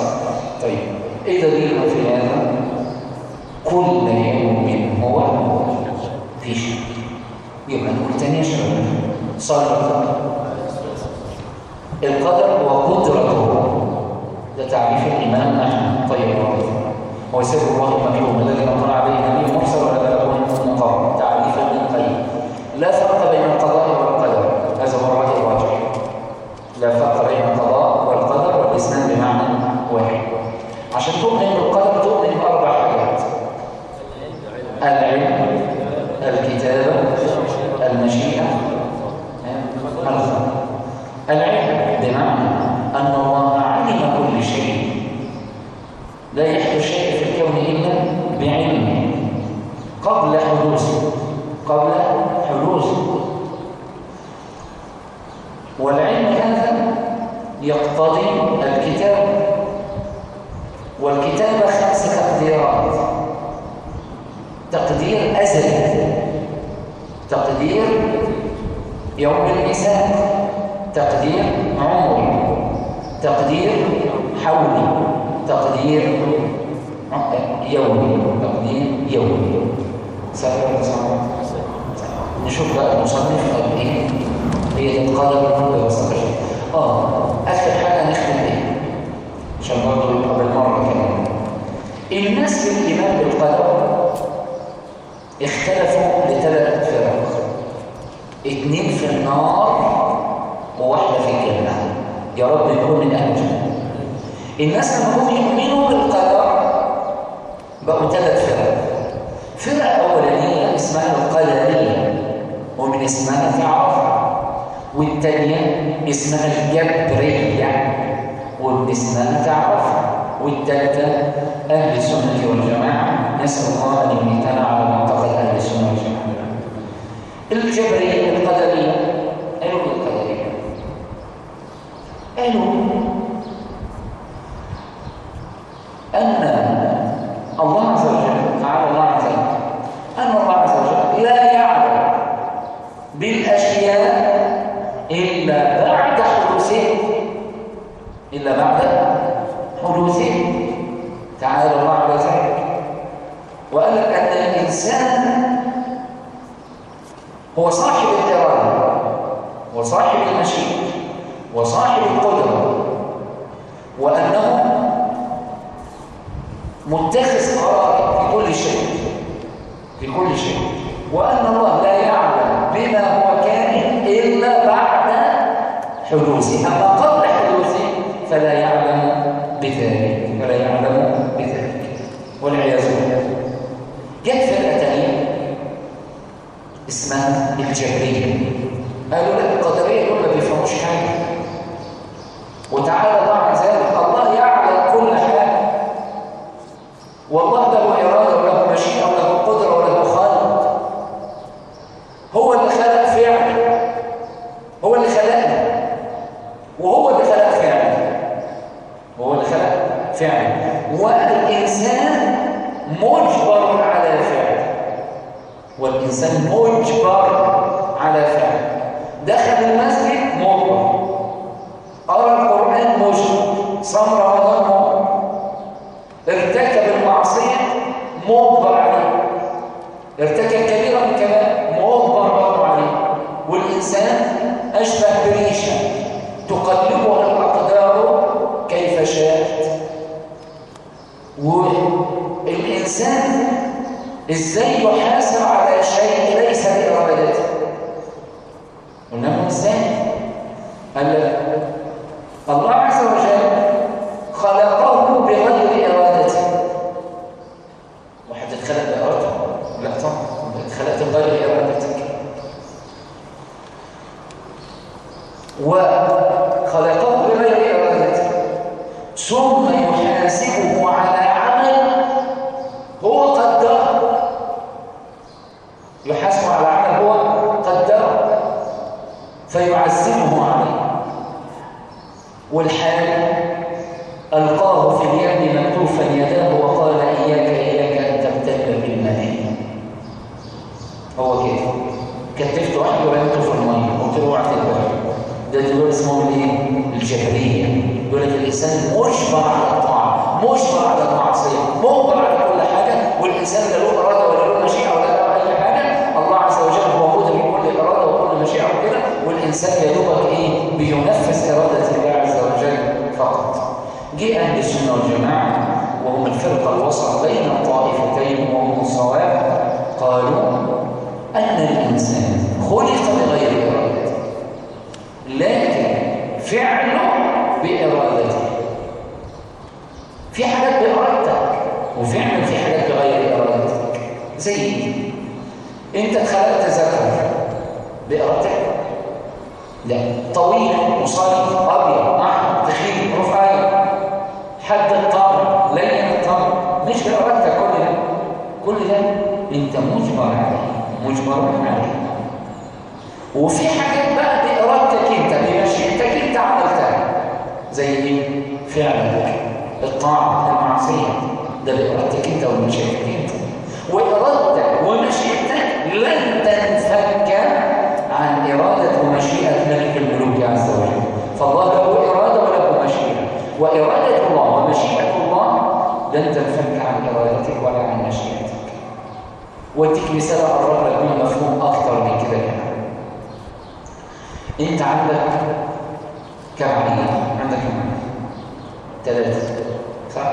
طيب. إيه دليل في هذا؟ كل يوم هو في شيء يبقى نقول تاني يا صار القدر وقدرته. ده تعريف الامام احمد طيب هو سر الله المكتوب الذي نقر عليه نبي مرسل ولا يكون مقام تعريف ابن لا فرق بين القضاء والقدر هذا هو الراجح الراجح لا فرق بين القضاء والقدر والاثنان بمعنى واحد عشان تؤمن بالقدر تؤمن باربع حاجات العلم الكتابه المشيئه الخلق العلم بمعنى ان الله علم كل شيء لا يحدث شيء في الكون الا بعلمه حدوثه قبل حدوثه والعلم هذا يقتضي الكتاب. والكتابة خمس تقديرات. تقدير أزلي. تقدير يوم الميزان تقدير عمري تقدير حولي. تقدير يومي. تقدير يومي. سهل ولا؟ نشوف بقى المصنف قال إيه. هي القدر ببساطه آه آخر حاجة نختم بيها. عشان برضه يبقى بالمرة كمان. الناس في الإيمان بالقدر اختلفوا لثلاث فرق. اتنين في النار وواحدة في الجنة يا رب نكون من أهل الجنة. الناس لما هم يؤمنوا بالقدر بقوا ثلاث فرق. فرقة أولانية اسمها القدرية ومن اسمها تعرف والتانية اسمها الجبرية ومن اسمها تعرف والثالثة أهل السنة والجماعة. نسأل الله أن يميتنا على معتقد أهل السنة والجماعة. الجبرية القدرية قالوا القدرية؟ قالوا أن الله عز وجل تعالى الله عز وجل أن الله عز وجل لا يعلم بالأشياء إلا بعد حدوثها إلا بعد حدوثها تعالى الله على ذلك وقال لك أن الإنسان هو صاحب الإرادة وصاحب المشيئة وصاحب القدرة وأنه متخذ قرار في كل شيء في كل شيء وأن الله لا يعلم بما هو كائن إلا بعد حدوثه أما قبل حدوثه فلا يعلم بذلك فلا يعلم بذلك والعياذ بالله. جت ثانية اسمها الجبرية قالوا لا القدرية دول ما بيفهموش حاجة. وتعالى الله عز وجل الله يعلم كل حاجة والله له إرادة وله مشيئة وله قدرة وله خلق هو اللي خلق فعل هو اللي خلقنا وهو اللي خلق فعل هو اللي خلق فعل والإنسان مجبر على فعل والإنسان مجبر على فعل دخل المسجد مجبر قرأ القرآن مجبر صام رمضان مجبر ارتكب المعصية مجبر عليه ارتكب كبيرة من كبائر مجبر برضه عليه والإنسان أشبه بريشة تقلبها الأقدار كيف شاءت والإنسان إزاي يحاسب على شيء ليس بإرادته قلنا إزاي قال الله عز وجل خلقه بغير إرادته واحد اتخلق بإرادته لا طبعا اتخلقت بغير إرادتك وخلقه بغير إرادته ثم يحاسبه على عمل هو قدره يحاسب على عمل هو قدره فيعذبه عليه والحال اليم مكتوفا يداه وقال إياك إياك أن تبتل بالماء هو كده كتفت واحد ورميته في المية قلت له اوعى تتبع ده دول اسمهم الايه؟ الجبرية يقول لك الإنسان مجبر على الطاعة مجبر على المعصية مجبر على كل حاجة والإنسان لا له إرادة ولا له مشيئة ولا له أي حاجة. الله عز وجل موجود في كل إرادة وكل مشيئة وكده والإنسان يا دوبك إيه؟ بينفذ إرادة الله عز وجل فقط. جه أهل السنة والجماعة وهم الفرقة الوسط بين الطائفتين وهم الصواب. قالوا أن الإنسان خلق بغير إرادته لكن فعله بإرادته. في حاجات بإرادتك وفعلا في حاجات بغير إرادتك. زي؟ أنت اتخلقت ذكر بإرادتك؟ لا. طويل تخين رفيع حد الطبع لين الطبع مش بإرادتك كل ده؟ كل ده أنت مجبر عليه مجبر عليه. وفي حاجات بقى بإرادتك أنت بمشيئتك أنت عملتها. زي إيه؟ فعلك الطاعة المعصية. ده بإرادتك أنت ومشيئتك أنت وإرادتك ومشيئتك لن تنفك عن إرادة ومشيئة ملك الملوك عز وجل. فالله له مشيئة وإرادة الله ومشيئة الله لن تنفك عن إرادتك ولا عن مشيئتك وأديك مثال أقرب لك مفهوم أكتر من كده كمان أنت عندك كم عينة؟ عندك كم؟ ثلاثة صح؟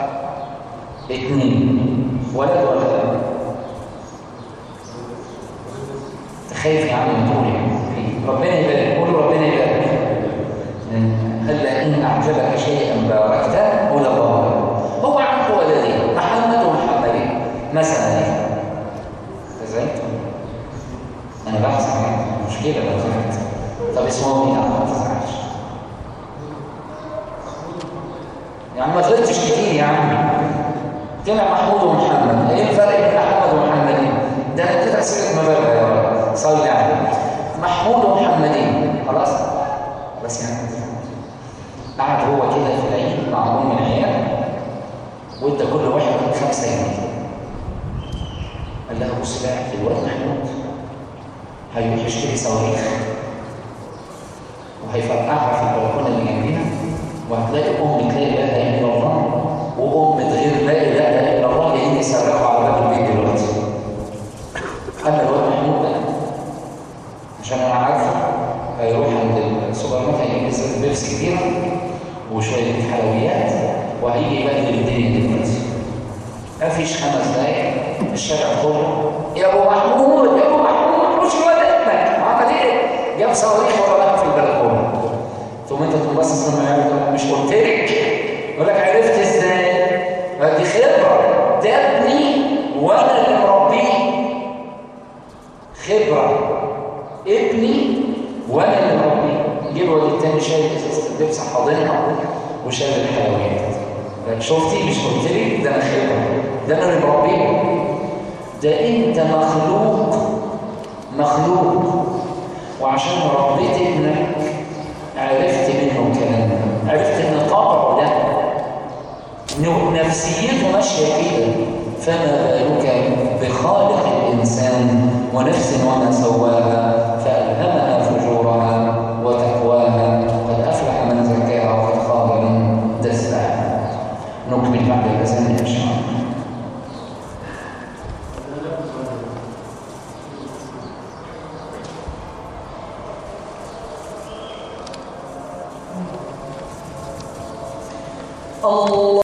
اثنين ولد ولا لا؟ تخايف يا عم تقول يعني ربنا يبارك قولوا ربنا يبارك هلا إن أعجبك شيئا باركته قول الله هو عنده ولدين محمد ومحمدين مثلا. فزعلتم أنا بحث عن مشكلة لو زعلت طب اسمهم إيه ما تزعلش يا عم ما غلطتش كتير يا عم. طلع محمود ومحمد. إيه الفرق بين محمد ومحمدين ده أنا اديتك سيره مبالغه يا ولد صلي عليه. محمود ومحمدين خلاص. بس يعني. قعد هو كده في العيد مع ام العيال وادى كل واحد خمسه جنيه قال لها بص بقى الواد محمود هيروح يشتري صواريخ وهيفرقعها في البلكونة اللي جنبينا وهتلاقي أم تلاقي لا اله الا الله وأم غير لا اله الا الله جايين يسرقوا على باب البيت دلوقتي. قال الواد محمود بقى عشان أنا عارفة هيروح عند السوبر ماركت هيجيب بيبسي كبيره وشوية حلويات وهيجي يبدل الدنيا دلوقتي. مفيش خمس دقايق الشارع كله يا أبو محمود يا أبو محمود مش الواد ابنك عمل إيه؟ جاب صواريخ ورا في البلكونة. ثم أنت تقوم لما يعمل مش قلت لك؟ يقول لك عرفت إزاي؟ دي خبرة. ده ابني وأنا اللي مربيه. خبرة. ابني وأنا اللي مربيه. جه الواد التاني شايل البيبسي حاضنها وشايل الحلويات شفتي مش قلت لي ده أنا خبره ده أنا اللي مربيه ده أنت مخلوق مخلوق. وعشان ربيت ابنك عرفت منه الكلام ده عرفت إن طبعه ده نفسيته ماشية كده. فما بالك بخالق الإنسان ونفس وما سواها فالهمها فجورها وتقواها قد افلح من زكاها وقد خاب من دساها نكمل بعد الاذان ان شاء الله الله